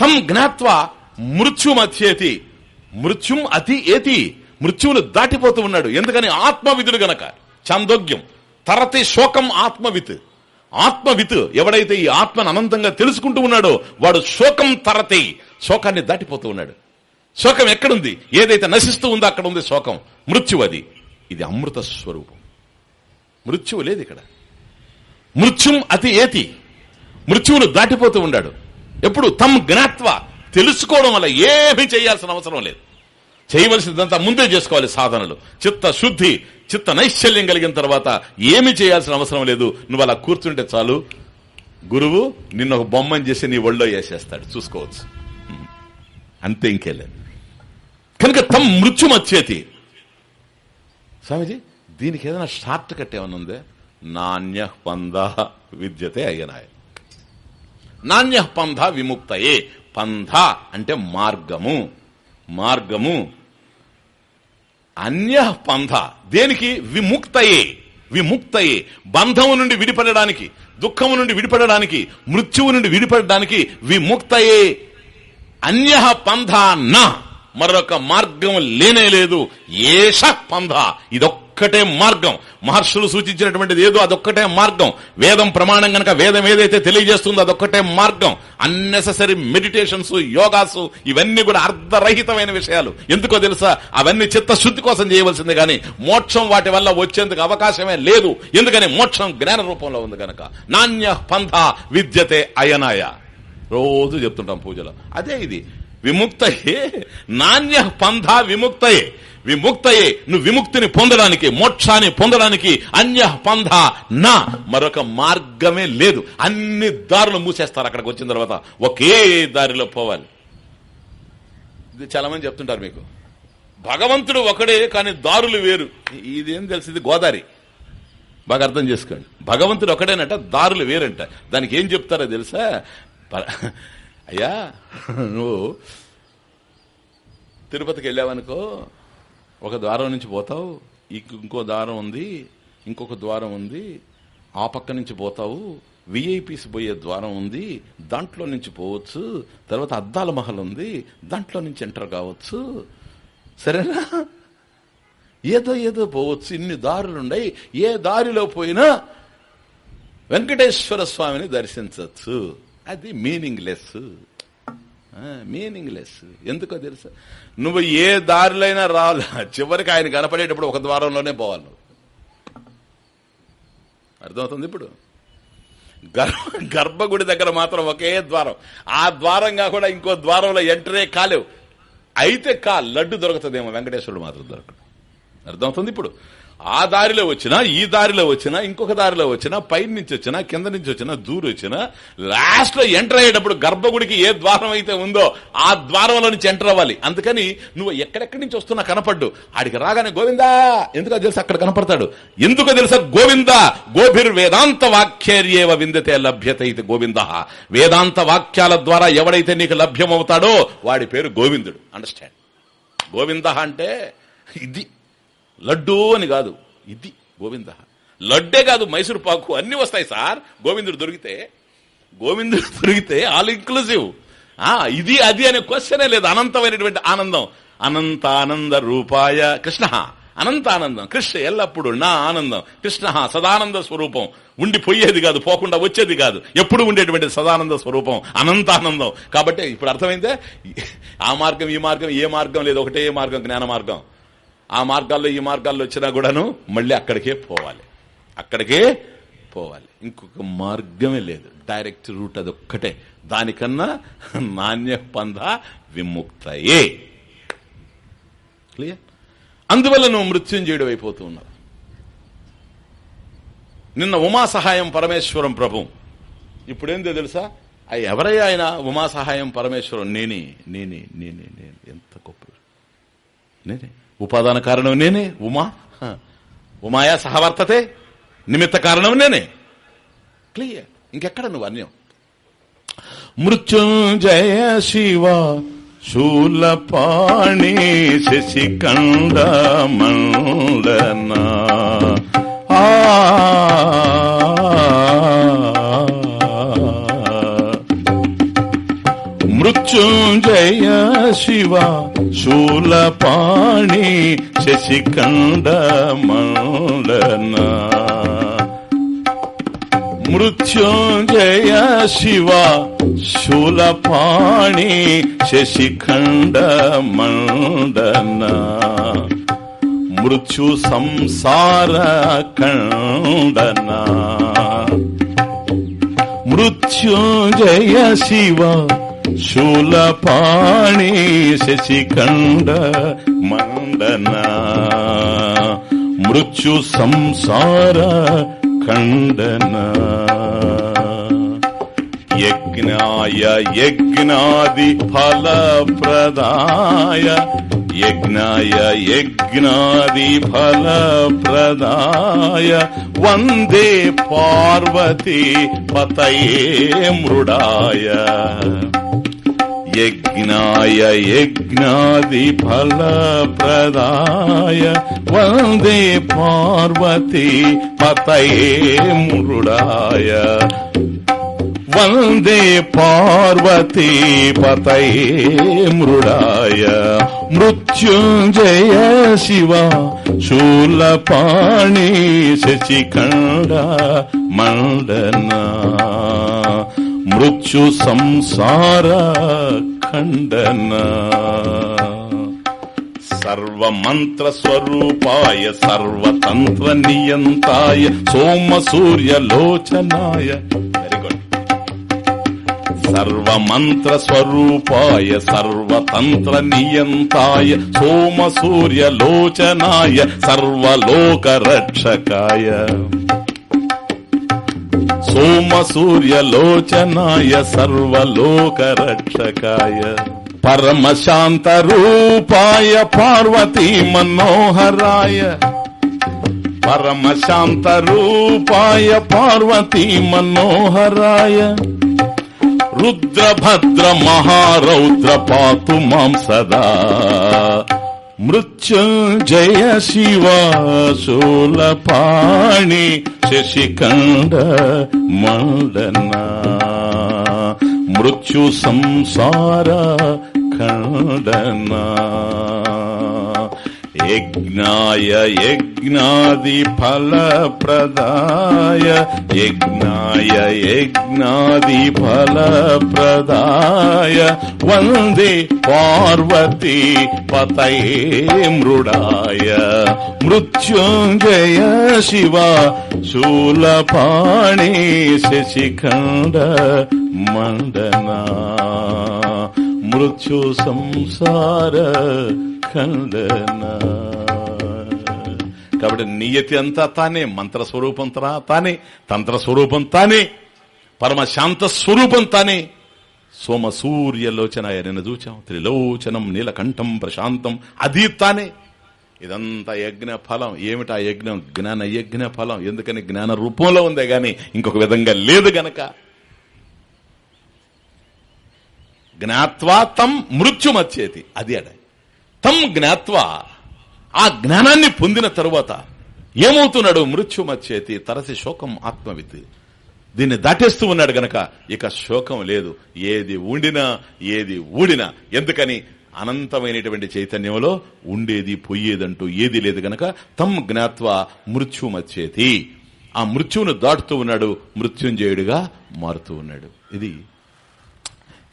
Speaker 1: తం జ్ఞాత్వ మృత్యుమత్యేతి మృత్యుం అతి ఏతి. మృత్యువును దాటిపోతూ ఉన్నాడు. ఎందుకని? ఆత్మవిధుడు గనక. చాందోగ్యం తరతి శోకం ఆత్మవిత్. ఆత్మవిత్ ఎవడైతే ఈ ఆత్మను అనంతంగా తెలుసుకుంటూ ఉన్నాడో వాడు శోకం తరతి శోకాన్ని దాటిపోతూ ఉన్నాడు. శోకం ఎక్కడుంది? ఏదైతే నశిస్తూ ఉందో అక్కడ ఉంది శోకం. మృత్యు అది. ఇది అమృత స్వరూపం. మృత్యువు లేదు ఇక్కడ. మృత్యుం అతి ఏతి. మృత్యువును దాటిపోతూ ఉన్నాడు. ఎప్పుడు? తమ్ జ్ఞాత్వ. తెలుసుకోవడం వల్ల ఏమీ చేయాల్సిన అవసరం లేదు. చేయవలసిందంతా ముందే చేసుకోవాలి సాధనలు. చిత్త శుద్ధి చిత్త నైశ్చల్యం కలిగిన తర్వాత ఏమి చేయాల్సిన అవసరం లేదు. నువ్వు అలా కూర్చుంటే చాలు. గురువు నిన్న ఒక బొమ్మని చేసి నీ ఒళ్ళో వేసేస్తాడు. చూసుకోవచ్చు. అంతే ఇంకెళ్ళలేదు కనుక తమ్ మృత్యుమచ్చేతి. స్వామిజీ దీనికి ఏదైనా షార్ట్ కట్ ఏమైనా ఉందే? నాణ్య పంద విద్యతే అయ్యనాయ. నాణ్య పంధ విముక్తయే. పంధ అంటే మార్గము. మార్గము అన్య పంధ దేనికి? విముక్తయే. విముక్తయే. బంధము నుండి విడిపడడానికి దుఃఖము నుండి విడిపడడానికి మృత్యువు నుండి విడిపడడానికి విముక్తయే. అన్య పంధ నా. మరొక మార్గం లేనే లేదు. ఏష ఇదొక్క ఇదొక్కటే మార్గం. మహర్షులు సూచించినటువంటిది ఏదో అదొక్కటే మార్గం. వేదం ప్రమాణం గనక వేదం ఏదైతే తెలియజేస్తుందో అదొక్కటే మార్గం. అన్నెసరీ మెడిటేషన్స్ యోగాసు ఇవన్నీ కూడా అర్ధరహితమైన విషయాలు. ఎందుకో తెలుసా? అవన్నీ చిత్తశుద్ధి కోసం చేయవలసింది కానీ మోక్షం వాటి వల్ల వచ్చేందుకు అవకాశమే లేదు. ఎందుకని? మోక్షం జ్ఞాన రూపంలో ఉంది గనక. నాణ్య పంథ విద్యతే అయనాయ. రోజు చెప్తుంటాం పూజలో. అదే ఇది. విముక్తయే. నాణ్య పంథ విముక్తయే. విముక్తయే నువ్వు విముక్తిని పొందడానికి మోక్షాన్ని పొందడానికి అన్య పంధ నా మరొక మార్గమే లేదు. అన్ని దారులు మూసేస్తారు అక్కడికి వచ్చిన తర్వాత. ఒకే దారిలో పోవాలి. ఇది చాలా మంది చెప్తుంటారు మీకు. భగవంతుడు ఒకడే కానీ దారులు వేరు. ఇదేం తెలిసి గోదావరి. గోదారి బాగా అర్థం చేసుకోండి. భగవంతుడు ఒకడేనట దారులు వేరంట. దానికి ఏం చెప్తారో తెలుసా? అయ్యా నువ్వు తిరుపతికి వెళ్ళావనుకో ఒక ద్వారం నుంచి పోతావు ఇంకో ద్వారం ఉంది ఇంకొక ద్వారం ఉంది ఆ పక్క నుంచి పోతావు విఐపీస్ పోయే ద్వారం ఉంది దాంట్లో నుంచి పోవచ్చు తర్వాత అద్దాల మహల్ ఉంది దాంట్లో నుంచి ఎంటర్ కావచ్చు. సరేనా? ఏదో ఏదో పోవచ్చు ఇన్ని దారులుండయి ఏ దారిలో పోయినా వెంకటేశ్వర స్వామిని దర్శించవచ్చు అది మీనింగ్ మీనింగ్లెస్ మీనింగ్ లెస్ ఎందుకో తెలుసా? నువ్వు ఏ దారిలైనా రావాలి? చివరికి ఆయన కనపడేటప్పుడు ఒక ద్వారంలోనే పోవాలి నువ్వు. అర్థమవుతుంది ఇప్పుడు? గర్భ గర్భగుడి దగ్గర మాత్రం ఒకే ద్వారం. ఆ ద్వారంగా కూడా ఇంకో ద్వారంలో ఎంటరే కాలేవు. అయితే కా లడ్డు దొరుకుతుందేమో? వెంకటేశ్వరుడు మాత్రం దొరకడు. అర్థమవుతుంది ఇప్పుడు? ఆ దారిలో వచ్చినా ఈ దారిలో వచ్చినా ఇంకొక దారిలో వచ్చినా పైన నుంచి వచ్చినా కింద నుంచి వచ్చినా దూరు వచ్చినా లాస్ట్లో ఎంటర్ అయ్యేటప్పుడు గర్భగుడికి ఏ ద్వారం అయితే ఉందో ఆ ద్వారంలో నుంచి ఎంటర్ అవ్వాలి. అందుకని నువ్వు ఎక్కడెక్కడి నుంచి వస్తున్నా కనపడ్డు. ఆడికి రాగానే గోవిందా! ఎందుకో తెలుసా అక్కడ కనపడతాడు? ఎందుకో తెలుసా గోవిందా? గోభిర్ వేదాంత వాక్యేర్యేవ విందతే లభ్యత ఇది గోవింద. వేదాంత వాక్యాల ద్వారా ఎవడైతే నీకు లభ్యమవుతాడో వాడి పేరు గోవిందుడు. అండర్స్టాండ్ గోవింద అంటే ఇది లడ్డూ అని కాదు. ఇది గోవింద. లడ్డే కాదు మైసూరు పాకు. అన్ని వస్తాయి సార్. గోవిందుడు దొరికితే. గోవిందుడు [laughs] దొరికితే ఆల్ ఇంక్లూజివ్. ఆ ఇది అది అనే క్వశ్చనే లేదు. అనంతమైనటువంటి ఆనందం. అనంతానంద రూపాయ కృష్ణ. అనంతానందం. కృష్ణ ఎల్లప్పుడు నా ఆనందం. కృష్ణ సదానంద స్వరూపం. ఉండిపోయేది కాదు పోకుండా వచ్చేది కాదు. ఎప్పుడు ఉండేటువంటి సదానంద స్వరూపం? అనంత ఆనందం కాబట్టి ఇప్పుడు అర్థమైందే? ఆ మార్గం ఈ మార్గం ఏ మార్గం లేదు. ఒకటే మార్గం జ్ఞాన మార్గం. ఆ మార్గాల్లో ఈ మార్గాల్లో వచ్చినా కూడాను మళ్ళీ అక్కడికే పోవాలి. అక్కడికే పోవాలి. ఇంకొక మార్గమే లేదు. డైరెక్ట్ రూట్ అది ఒక్కటే దానికన్నా నాణ్య పంద విముక్తయే. క్లియర్? అందువల్ల నువ్వు మృత్యుంజయుడు అయిపోతూ ఉన్నావు. నిన్న ఉమా సహాయం పరమేశ్వరం ప్రభు. ఇప్పుడేందో తెలుసా? ఆ ఎవరయ్యా ఆయన? ఉమా సహాయం పరమేశ్వరం. నేనే నేనే నేనే నేను. ఎంత గొప్ప నేనే. ఉపాదాన కారణం నేనే ఉమా. ఉమాయా సహవర్తతే నిమిత్త కారణం నేనే. క్లియర్ ఇంకెక్కడ నువ్వు అన్యం? మృత్యుంజయ శివ శూలపాణి శశికండ మండనా ఆ మృత్యుంజయ శివ శూలపాణి శశికండ మండన మృత్యుంజయ శివ శూలపాణి శశిఖండ మండన మృత్యు సంసార ఖండన మృత్యుంజయ శివ శూలపాణి శశిఖండ మండన మృత్యు సంసార ఖండన. యజ్ఞాయ యజ్ఞాది ఫలప్రదాయ. యజ్ఞాయ యజ్ఞాది ఫలప్రదాయ. వందే పార్వతీ పతయే మృడాయ. యజ్ఞాయ యజ్ఞాది ఫలప్రదాయ వందే పార్వతీ పతయే మృడాయ వందే పార్వతీ పతయే మృడాయ మృత్యుంజయ శివ శూలపాణి శశిఖండ మండన సంసార ఖండన. సర్వమంత్ర స్వరూపాయ సర్వతంత్ర నియంతాయ సోమ సూర్య లోచనాయ వెరీ గుడ్ సర్వమంత్ర స్వరూపాయ సర్వతంత్ర నియంతాయ సోమ సూర్య లోచనాయ సర్వలోక రక్షకాయ సోమ సూర్య లోచనాయ సర్వలోక రక్షకాయ పరమశాంత రూపాయ పార్వతీ మనోహరాయ. పరమశాంత రూపాయ పార్వతీ మనోహరాయ. రుద్రభద్ర మహారౌద్ర పాతు మాం సదా. మృత్యుంజయ శివ శూలపాణి శశిఖండ మండన మృత్యు సంసార ఖండనా. యజ్ఞాయ యజ్ఞాది ఫలప్రదాయ. యజ్ఞాయ యజ్ఞాది ఫలప్రదాయ. వందే పార్వతీ పతయే మృడాయ. మృత్యుంజయ శివ శూలపాణి శశిఖండ మండనా. మృత్యు సంసార ఖండన. కాబట్టి నియతి అంతా తానే మంత్ర స్వరూపం తానే తంత్ర స్వరూపం తానే పరమ శాంత స్వరూపం తానే. సోమ సూర్యలోచన ఆయన చూచాం త్రిలోచనం నీలకంఠం ప్రశాంతం అది తానే. ఇదంతా యజ్ఞ ఫలం. ఏమిటా యజ్ఞం? జ్ఞాన యజ్ఞ ఫలం. ఎందుకని? జ్ఞాన రూపంలో ఉందే గాని ఇంకొక విధంగా లేదు గనక. జ్ఞాత్వా తం మృత్యుమచ్చేతి. అది అడ. తం జ్ఞాత్వా ఆ జ్ఞానాన్ని పొందిన తరువాత ఏమవుతున్నాడు? మృత్యుమచ్చేతి. తరసి శోకం ఆత్మవిత్. దీన్ని దాటేస్తూ ఉన్నాడు గనక ఇక శోకం లేదు. ఏది ఉండినా ఏది ఊడినా. ఎందుకని? అనంతమైనటువంటి చైతన్యంలో ఉండేది పోయేదంటూ ఏది లేదు గనక తమ్ జ్ఞాత్వా మృత్యుమచ్చేతి. ఆ మృత్యువును దాటుతూ ఉన్నాడు. మృత్యుంజయుడిగా మారుతూ ఉన్నాడు. ఇది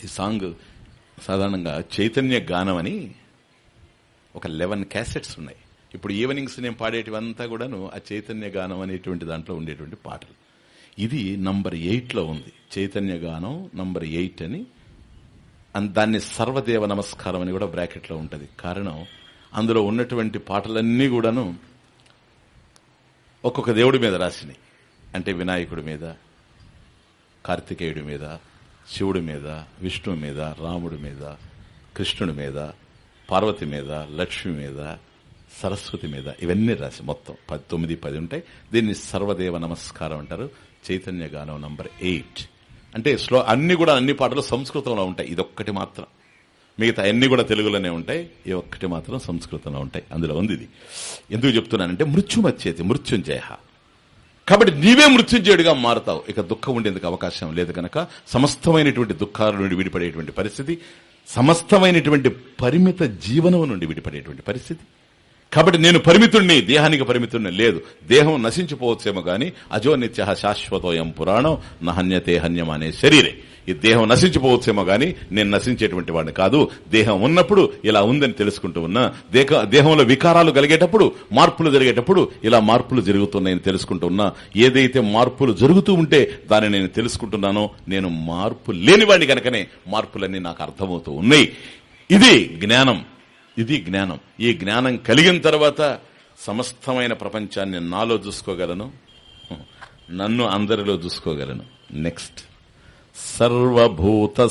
Speaker 1: ఈ సాంగ్ సాధారణంగా చైతన్య గానం అని ఒక లెవెన్ క్యాసెట్స్ ఉన్నాయి. ఇప్పుడు ఈవినింగ్స్ నేను పాడేటివంతా కూడాను ఆ చైతన్య గానం అనేటువంటి దాంట్లో ఉండేటువంటి పాటలు. ఇది నంబర్ ఎయిట్లో ఉంది. చైతన్య గానం నంబర్ ఎయిట్ అని. అండ్ దాన్ని సర్వదేవ నమస్కారం అని కూడా బ్రాకెట్లో ఉంటుంది. కారణం అందులో ఉన్నటువంటి పాటలన్నీ కూడాను ఒక్కొక్క దేవుడి మీద రాసినాయి. అంటే వినాయకుడి మీద కార్తికేయుడి మీద శివుడి మీద విష్ణువు మీద రాముడి మీద కృష్ణుడి మీద పార్వతి మీద లక్ష్మి మీద సరస్వతి మీద ఇవన్నీ రాసి మొత్తం పది తొమ్మిది పది ఉంటాయి. దీన్ని సర్వదేవ నమస్కారం అంటారు. చైతన్య గానం నంబర్ ఎయిట్. అంటే స్లో అన్ని కూడా అన్ని పాటలు సంస్కృతంలో ఉంటాయి. ఇదొక్కటి మాత్రం. మిగతా అన్ని కూడా తెలుగులోనే ఉంటాయి. ఈ ఒక్కటి మాత్రం సంస్కృతంలో ఉంటాయి. అందులో ఉంది ఇది. ఎందుకు చెప్తున్నానంటే మృత్యుమచ్చేతి మృత్యుంజయ. కాబట్టి నీవే మృత్యుంజయుడిగా మారుతావు. ఇక దుఃఖం ఉండేందుకు అవకాశం లేదు కనుక సమస్తమైనటువంటి దుఃఖాల నుండి విడిపడేటువంటి పరిస్థితి. సమస్తమైనటువంటి పరిమిత జీవనం నుండి విడిపడేటువంటి పరిస్థితి. కాబట్టి నేను పరిమితుణ్ణి దేహానికి పరిమితుణ్ణి లేదు. దేహం నశించిపోవచ్చేమో గాని అజో నిత్య శాశ్వతోయం పురాణం నహన్యతే హన్యం అనే శరీరే. ఈ దేహం నశించిపోవచ్చేమో గాని నేను నశించేటువంటి వాడిని కాదు. దేహం ఉన్నప్పుడు ఇలా ఉందని తెలుసుకుంటూ ఉన్నా దేహ దేహంలో వికారాలు కలిగేటప్పుడు మార్పులు జరిగేటప్పుడు ఇలా మార్పులు జరుగుతున్నాయని తెలుసుకుంటూ ఉన్నా ఏదైతే మార్పులు జరుగుతూ ఉంటే దాన్ని నేను తెలుసుకుంటున్నానో నేను మార్పు లేనివాడిని కనుకనే మార్పులన్నీ నాకు అర్థమవుతూ ఉన్నాయి. ఇది జ్ఞానం. ఇది జ్ఞానం. ఈ జ్ఞానం కలిగిన తర్వాత సమస్తమైన ప్రపంచాన్ని నాలో చూసుకోగలను. నన్ను అందరిలో చూసుకోగలను. నెక్స్ట్. సర్వూతస్థమాత్మానం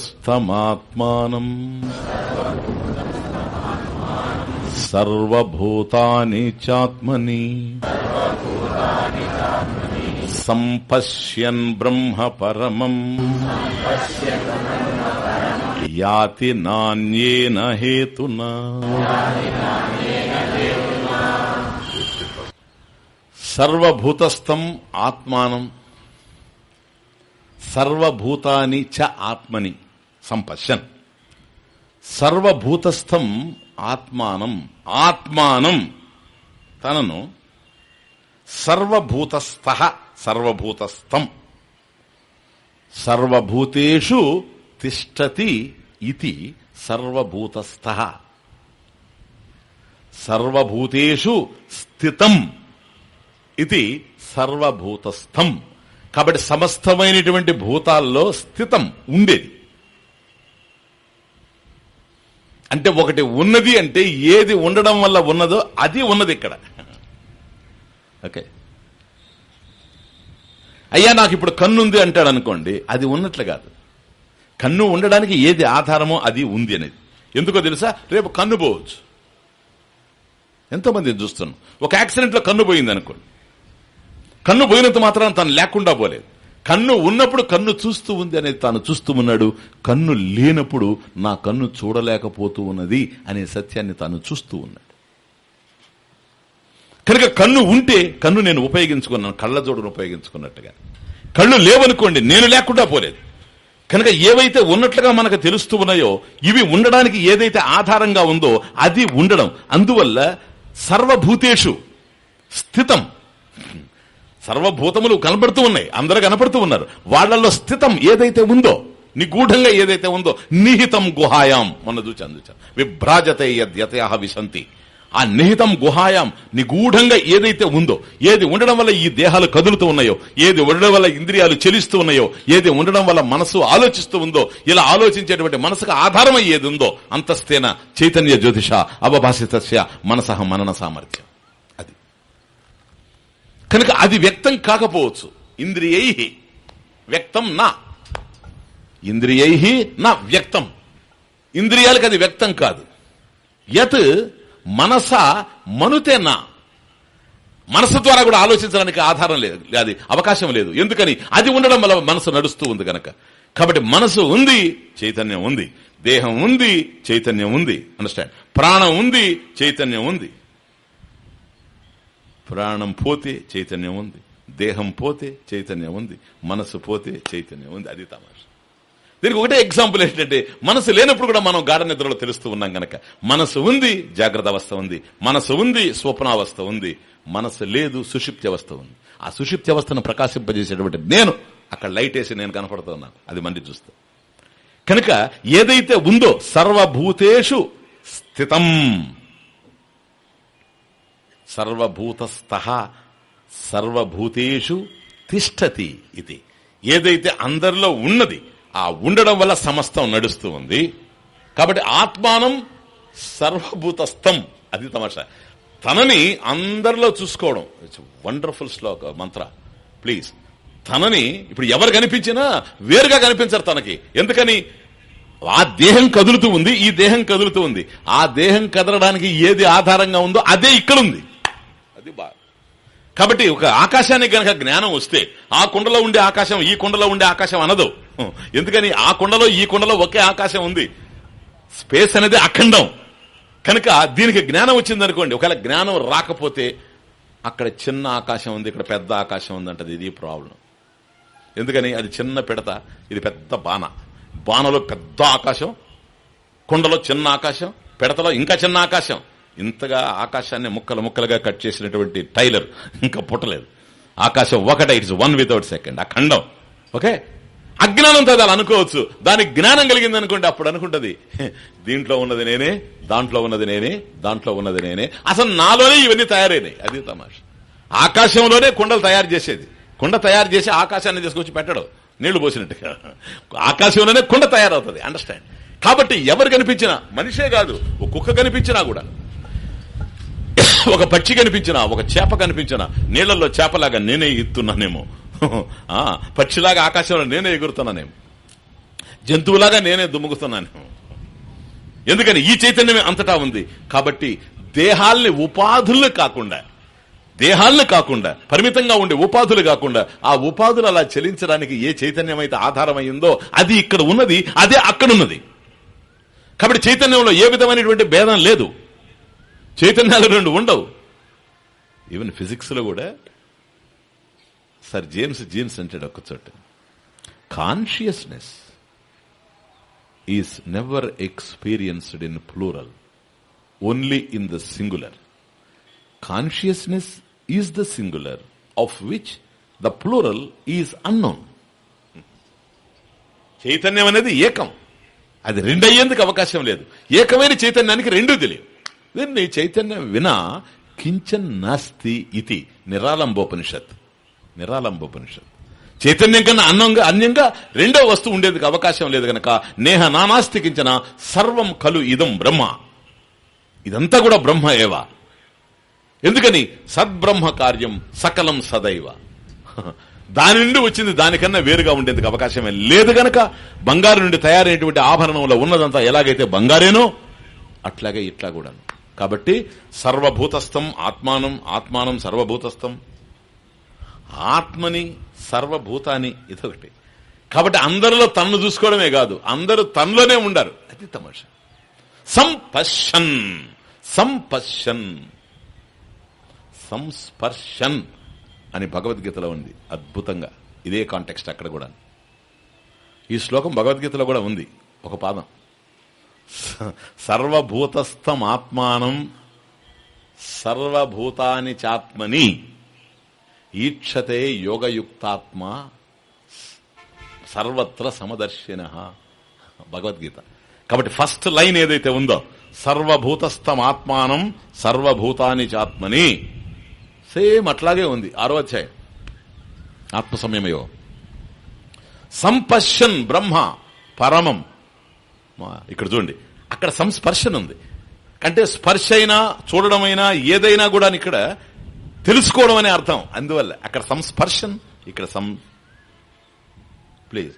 Speaker 1: సర్వూతాని చాత్మని. సంపశ్యన్ బ్రహ్మ పరమం. యాతి నాణ్యేన హేతునా. సర్వభూతస్థం ఆత్మానం. సర్వభూతాని చ ఆత్మని. సంపశ్యన్ సర్వభూతస్థం ఆత్మానం ఆత్మానం. తనను సర్వభూతస్థ సర్వభూతస్థం. సర్వభూతేషు తిష్టతి ఇది సర్వభూతస్థ. సర్వభూతేషు స్థితం ఇది సర్వభూతస్థం. కాబట్టి సమస్తమైనటువంటి భూతాల్లో స్థితం ఉండేది. అంటే ఒకటి ఉన్నది అంటే ఏది ఉండడం వల్ల ఉన్నదో అది ఉన్నది ఇక్కడ. ఓకే. అయ్యా నాకు ఇప్పుడు కన్ను ఉంది అంటాడు అనుకోండి అది ఉన్నట్లు కాదు. కన్ను ఉండడానికి ఏది ఆధారమో అది ఉంది అనేది. ఎందుకో తెలుసా? రేపు కన్ను పోవచ్చు. ఎంతోమంది చూస్తున్నాం. ఒక యాక్సిడెంట్లో కన్ను పోయింది అనుకోండి. కన్ను పోయినంత మాత్రం తను లేకుండా పోలేదు. కన్ను ఉన్నప్పుడు కన్ను చూస్తూ ఉంది అనేది తాను చూస్తూ ఉన్నాడు. కన్ను లేనప్పుడు నా కన్ను చూడలేకపోతూ ఉన్నది అనే సత్యాన్ని తాను చూస్తూ ఉన్నాడు. కనుక కన్ను ఉంటే కన్ను నేను ఉపయోగించుకున్నాను కళ్ళజోడును ఉపయోగించుకున్నట్టుగా. కళ్ళు లేవనుకోండి నేను లేకుండా పోలేదు. కనుక ఏవైతే ఉన్నట్లుగా మనకు తెలుస్తూ ఉన్నాయో ఇవి ఉండడానికి ఏదైతే ఆధారంగా ఉందో అది ఉండడం. అందువల్ల సర్వభూతేషు స్థితం. సర్వభూతములు కనబడుతూ ఉన్నాయి. అందరూ కనపడుతూ ఉన్నారు. వాళ్ళలో స్థితం ఏదైతే ఉందో నిగూఢంగా ఏదైతే ఉందో నిహితం గుహాయాం మొన్న చూచాను చూచాను విభ్రాజతే యత్యతయా విశంతి. ఆ నిహితం గుహాయాం నిగూఢంగా ఏదైతే ఉందో ఏది ఉండడం వల్ల ఈ దేహాలు కదులుతూ ఉన్నాయో ఏది ఉండడం వల్ల ఇంద్రియాలు చెలిస్తూ ఉన్నాయో ఏది ఉండడం వల్ల మనసు ఆలోచిస్తూ ఉందో ఇలా ఆలోచించేటువంటి మనసుకు ఆధారం ఏది ఉందో అంతస్తేన చైతన్య జ్యోతిష అవభాషిత మనసహ మనన సామర్థ్యం. కనుక అది వ్యక్తం కాకపోవచ్చు. ఇంద్రియై వ్యక్తం నా. ఇంద్రియై నా వ్యక్తం. ఇంద్రియాలకు అది వ్యక్తం కాదు. యత్ మనస మనుతే నా. మనసు ద్వారా కూడా ఆలోచించడానికి ఆధారం లేదు అది అవకాశం లేదు. ఎందుకని? అది ఉండడం వల్ల మనసు నడుస్తూ ఉంది కనుక కాబట్టి మనసు ఉంది చైతన్యం ఉంది. దేహం ఉంది చైతన్యం ఉంది. అండర్స్టాండ్ ప్రాణం ఉంది చైతన్యం ఉంది. ప్రాణం పోతే చైతన్యం ఉంది. దేహం పోతే చైతన్యం ఉంది. మనసు పోతే చైతన్యం ఉంది. అది తమాష. దీనికి ఒకటే ఎగ్జాంపుల్ ఏంటంటే మనసు లేనప్పుడు కూడా మనం గాఢ నిద్రలో తెలుస్తూ ఉన్నాం గనక. మనసు ఉంది జాగ్రత్త అవస్థ ఉంది. మనసు ఉంది స్వప్నావస్థ ఉంది. మనసు లేదు సుషిప్తి అవస్థ ఉంది. ఆ సుషిప్తి అవస్థను ప్రకాశింపజేసేటువంటి నేను అక్కడ లైట్ వేసి నేను కనపడుతున్నాను అది మంది చూస్తా. కనుక ఏదైతే ఉందో సర్వభూతేషు స్థితం. సర్వభూతస్థ సర్వభూతేషు తిష్టతి ఇది. ఏదైతే అందరిలో ఉన్నది ఆ ఉండడం వల్ల సమస్తం నడుస్తూ ఉంది. కాబట్టి ఆత్మానం సర్వభూతస్థం అది తమాషా. తనని అందరిలో చూసుకోవడం. It's wonderful Shloka Mantra. Please తనని ఇప్పుడు ఎవరు కనిపించినా వేరుగా కనిపించరు తనకి. ఎందుకని? ఆ దేహం కదులుతూ ఉంది ఈ దేహం కదులుతూ ఉంది. ఆ దేహం కదలడానికి ఏది ఆధారంగా ఉందో అదే ఇక్కడ ఉంది అది బాధ కాబట్టి ఒక ఆకాశానికి గనక జ్ఞానం వస్తే ఆ కుండలో ఉండే ఆకాశం ఈ కుండలో ఉండే ఆకాశం అనదు. ఎందుకని? ఆ కుండలో ఈ కుండలో ఒకే ఆకాశం ఉంది. స్పేస్ అనేది అఖండం. కనుక దీనికి జ్ఞానం వచ్చింది అనుకోండి ఒకవేళ జ్ఞానం రాకపోతే అక్కడ చిన్న ఆకాశం ఉంది ఇక్కడ పెద్ద ఆకాశం ఉంది అంటది ఇది ప్రాబ్లం ఎందుకని? అది చిన్న పిడత ఇది పెద్ద బాణ. బాణలో పెద్ద ఆకాశం కుండలో చిన్న ఆకాశం పిడతలో ఇంకా చిన్న ఆకాశం. ఇంతగా ఆకాశాన్ని ముక్కలు ముక్కలుగా కట్ చేసినటువంటి టైలర్ ఇంకా పుట్టలేదు. ఆకాశం ఒకటే ఇట్స్ వన్ వితౌట్ సెకండ్. ఆ ఖండం. ఓకే? అజ్ఞానంతో అది అలా అనుకోవచ్చు. దానికి జ్ఞానం కలిగింది అనుకోండి అప్పుడు అనుకుంటది. దీంట్లో ఉన్నది నేనే దాంట్లో ఉన్నది నేనే దాంట్లో ఉన్నది నేనే. అసలు నాలోనే ఇవన్నీ తయారైనాయి. అది తమాష. ఆకాశంలోనే కుండలు తయారు చేసేది. కుండ తయారు చేసి ఆకాశాన్ని తీసుకొచ్చి పెట్టడం. నీళ్ళు పోసినట్టుగా. ఆకాశంలోనే కుండ తయారవుతుంది. అండర్స్టాండ్. కాబట్టి ఎవరు కనిపించినా మనిషే కాదు ఒక కుక్క కనిపించినా కూడా. [coughs] ఒక పక్షి కనిపించినా ఒక చేప కనిపించినా నీళ్ళలో చేపలాగా నేనే ఎత్తున్నానేమో. [laughs] ఆ, పక్షిలాగా ఆకాశంలో నేనే ఎగురుతున్నానేమో. జంతువులాగా నేనే దుమ్ముకుతున్నానేమో ఎందుకని ఈ చైతన్యమే అంతటా ఉంది. కాబట్టి దేహాల్ని ఉపాధుల్ని కాకుండా దేహాల్ని కాకుండా పరిమితంగా ఉండే ఉపాధులు కాకుండా ఆ ఉపాధులు అలా చెలించడానికి ఏ చైతన్యం అయితే ఆధారమైందో అది ఇక్కడ ఉన్నది అదే అక్కడున్నది. కాబట్టి చైతన్యంలో ఏ విధమైనటువంటి భేదం లేదు. చైతన్యాలు రెండు ఉండవు. ఈవెన్ ఫిజిక్స్లో కూడా సర్ జేమ్స్ జీన్స్ అంటాడు ఒక చోట. Consciousness is never experienced in plural only in the singular consciousness is the singular of which the plural is unknown చైతన్యం అనేది ఏకం. అది రెండయ్యేందుకు అవకాశం లేదు. ఏకమైన చైతన్యానికి రెండు తెలియదు దీన్ని చైతన్యం వినా కించన్ నాస్తి ఇది నిరాలంబోపనిషత్. నిరాలంబోపనిషత్. చైతన్యం కన్నా అన్నంగా అన్యంగా రెండో వస్తువు ఉండేందుకు అవకాశం లేదు గనక నేహ నానాస్తి కించన సర్వం కలు ఇదం బ్రహ్మ. ఇదంతా కూడా బ్రహ్మ ఏవా. ఎందుకని? సద్బ్రహ్మ కార్యం సకలం సదైవ. దాని నుండి వచ్చింది దానికన్నా వేరుగా ఉండేందుకు అవకాశమే లేదు గనక బంగారు నుండి తయారైనటువంటి ఆభరణంలో ఉన్నదంతా ఎలాగైతే బంగారేనో అట్లాగే ఇట్లా కూడా కాబట్టి సర్వభూతస్థం ఆత్మానం ఆత్మానం సర్వభూతస్థం. ఆత్మని సర్వభూతాన్ని ఇదొకటి. కాబట్టి అందరిలో తన్ను చూసుకోవడమే కాదు అందరూ తనలోనే ఉండరు. అది తమాష. సంపశ్యన్ సంపశ్యన్ సంస్పర్శన్ అని భగవద్గీతలో ఉంది అద్భుతంగా. ఇదే కాంటెక్స్ట్ అక్కడ కూడా ఈ శ్లోకం భగవద్గీతలో కూడా ఉంది ఒక పాదం. స- సర్వభూతాని చాత్మని ఈక్షతే యోగయుక్తాత్మ సర్వత్ర సమదర్శిన. భగవద్గీత. కాబట్టి ఫస్ట్ లైన్ ఏదైతే ఉందో సర్వభూతస్థమాత్మానం సర్వభూతాని చాత్మని సేమ్ అట్లాగే ఉంది ఆరో అధ్యాయం. ఆత్మ సంయమయో సంపశ్యన్ బ్రహ్మ పరమం ఇక్కడ చూడండి. అక్కడ సంస్పర్శన ఉంది అంటే స్పర్శ అయినా చూడడమైనా ఏదైనా కూడా ఇక్కడ తెలుసుకోవడం అనే అర్థం. అందువల్ల అక్కడ సంస్పర్శన్ ఇక్కడ సం ప్లీజ్.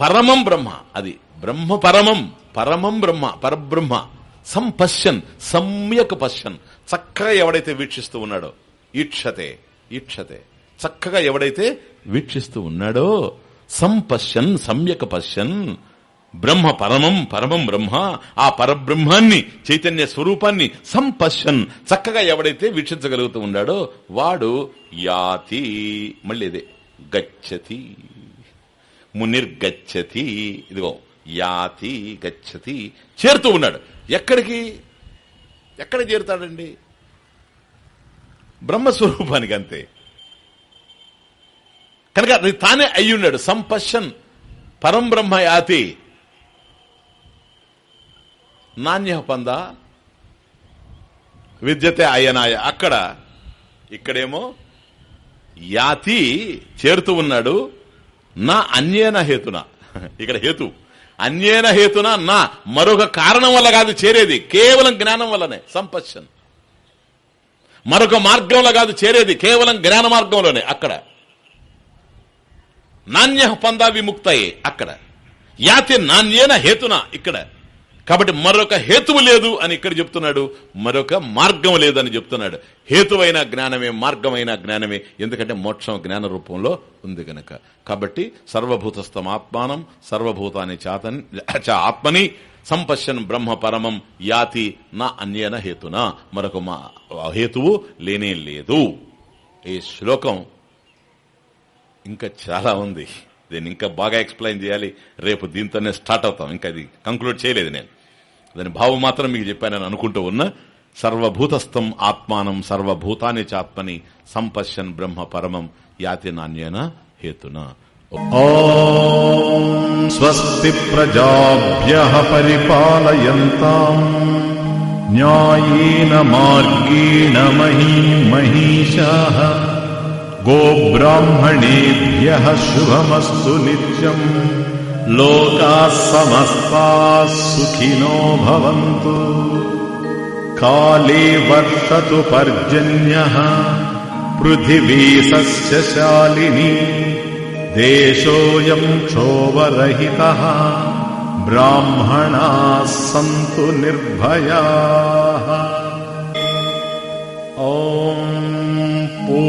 Speaker 1: పరమం బ్రహ్మ. అది బ్రహ్మ పరమం పరమం బ్రహ్మ పరబ్రహ్మ. సంపశ్యన్ సమ్యక్ పశ్యన్ చక్కగా ఎవడైతే వీక్షిస్తూ ఉన్నాడో ఈక్షతే ఈక్షతే. చక్కగా ఎవడైతే వీక్షిస్తూ ఉన్నాడో సంపశ్యన్ సమ్యక్ పశ్యన్ బ్రహ్మ పరమం పరమం బ్రహ్మ ఆ పరబ్రహ్మాన్ని చైతన్య స్వరూపాన్ని సంపశ్యన్ చక్కగా ఎవడైతే వీక్షించగలుగుతూ ఉన్నాడో వాడు యాతి. మళ్ళీ ఇదే గచ్చతి. మునిర్గచ్చతి. ఇదిగో యాతి గచ్చతి. చేరుతూ ఉన్నాడు. ఎక్కడికి? ఎక్కడ చేరుతాడండి? బ్రహ్మస్వరూపానికి అంతే కనుక అది తానే అయ్యున్నాడు. సంపశ్యన్ పరం బ్రహ్మ యాతి నాణ్య పంద విద్యతే అయనాయ అక్కడ ఇక్కడేమో యాతి చేరుతూ ఉన్నాడు. నా అన్యేన హేతున. ఇక్కడ హేతు. అన్యేన హేతున నా మరొక కారణం వల్ల కాదు చేరేది. కేవలం జ్ఞానం వల్లనే. సంపశ్యన్ మరొక మార్గంలో కాదు చేరేది. కేవలం జ్ఞాన మార్గంలోనే. అక్కడ. నాణ్య పందా విముక్తయే అక్కడ. యాతి నాణ్యేన హేతున ఇక్కడ. కాబట్టి మరొక హేతువు లేదు అని ఇక్కడ చెప్తున్నాడు. మరొక మార్గం లేదని చెప్తున్నాడు. హేతువైన జ్ఞానమే మార్గమైన జ్ఞానమే. ఎందుకంటే మోక్షం జ్ఞాన రూపంలో ఉంది గనక. కాబట్టి సర్వభూతస్థం ఆత్మానం సర్వభూతాన్ని చాతన్ ఆత్మని సంపశ్యన్ బ్రహ్మ పరమం యాతి నా అన్యేన హేతున. మరొక మా హేతువు లేనే లేదు. ఈ శ్లోకం ఇంకా చాలా ఉంది. దీన్ని ఇంకా బాగా ఎక్స్ప్లెయిన్ చేయాలి. రేపు దీంతోనే స్టార్ట్ అవుతాం. ఇంకా అది కంక్లూడ్ చేయలేదు నేను. దాని భావం మాత్రం మీకు చెప్పానని అనుకుంటూ ఉన్నా సర్వభూతస్థం ఆత్మానం సర్వభూతాని చాత్మని సంపశ్యన్ బ్రహ్మ పరమం యాతి నాణ్యేన హేతున.
Speaker 2: స్వస్తి ప్రజాభ్య పరిపాలయంతాం. న్యాయేన మార్గేణ మహీ మహిషా गोब्राह्मणेभ्यः शुभमस्तु नित्यम्। लोकाः समस्ताः सुखिनो भवन्तु। काले वर्षतु पर्जन्यः पृथिवी सस्यशालिनी देशोऽयम् क्षोभरहितः ब्राह्मणाः सन्तु निर्भयाः। ॐ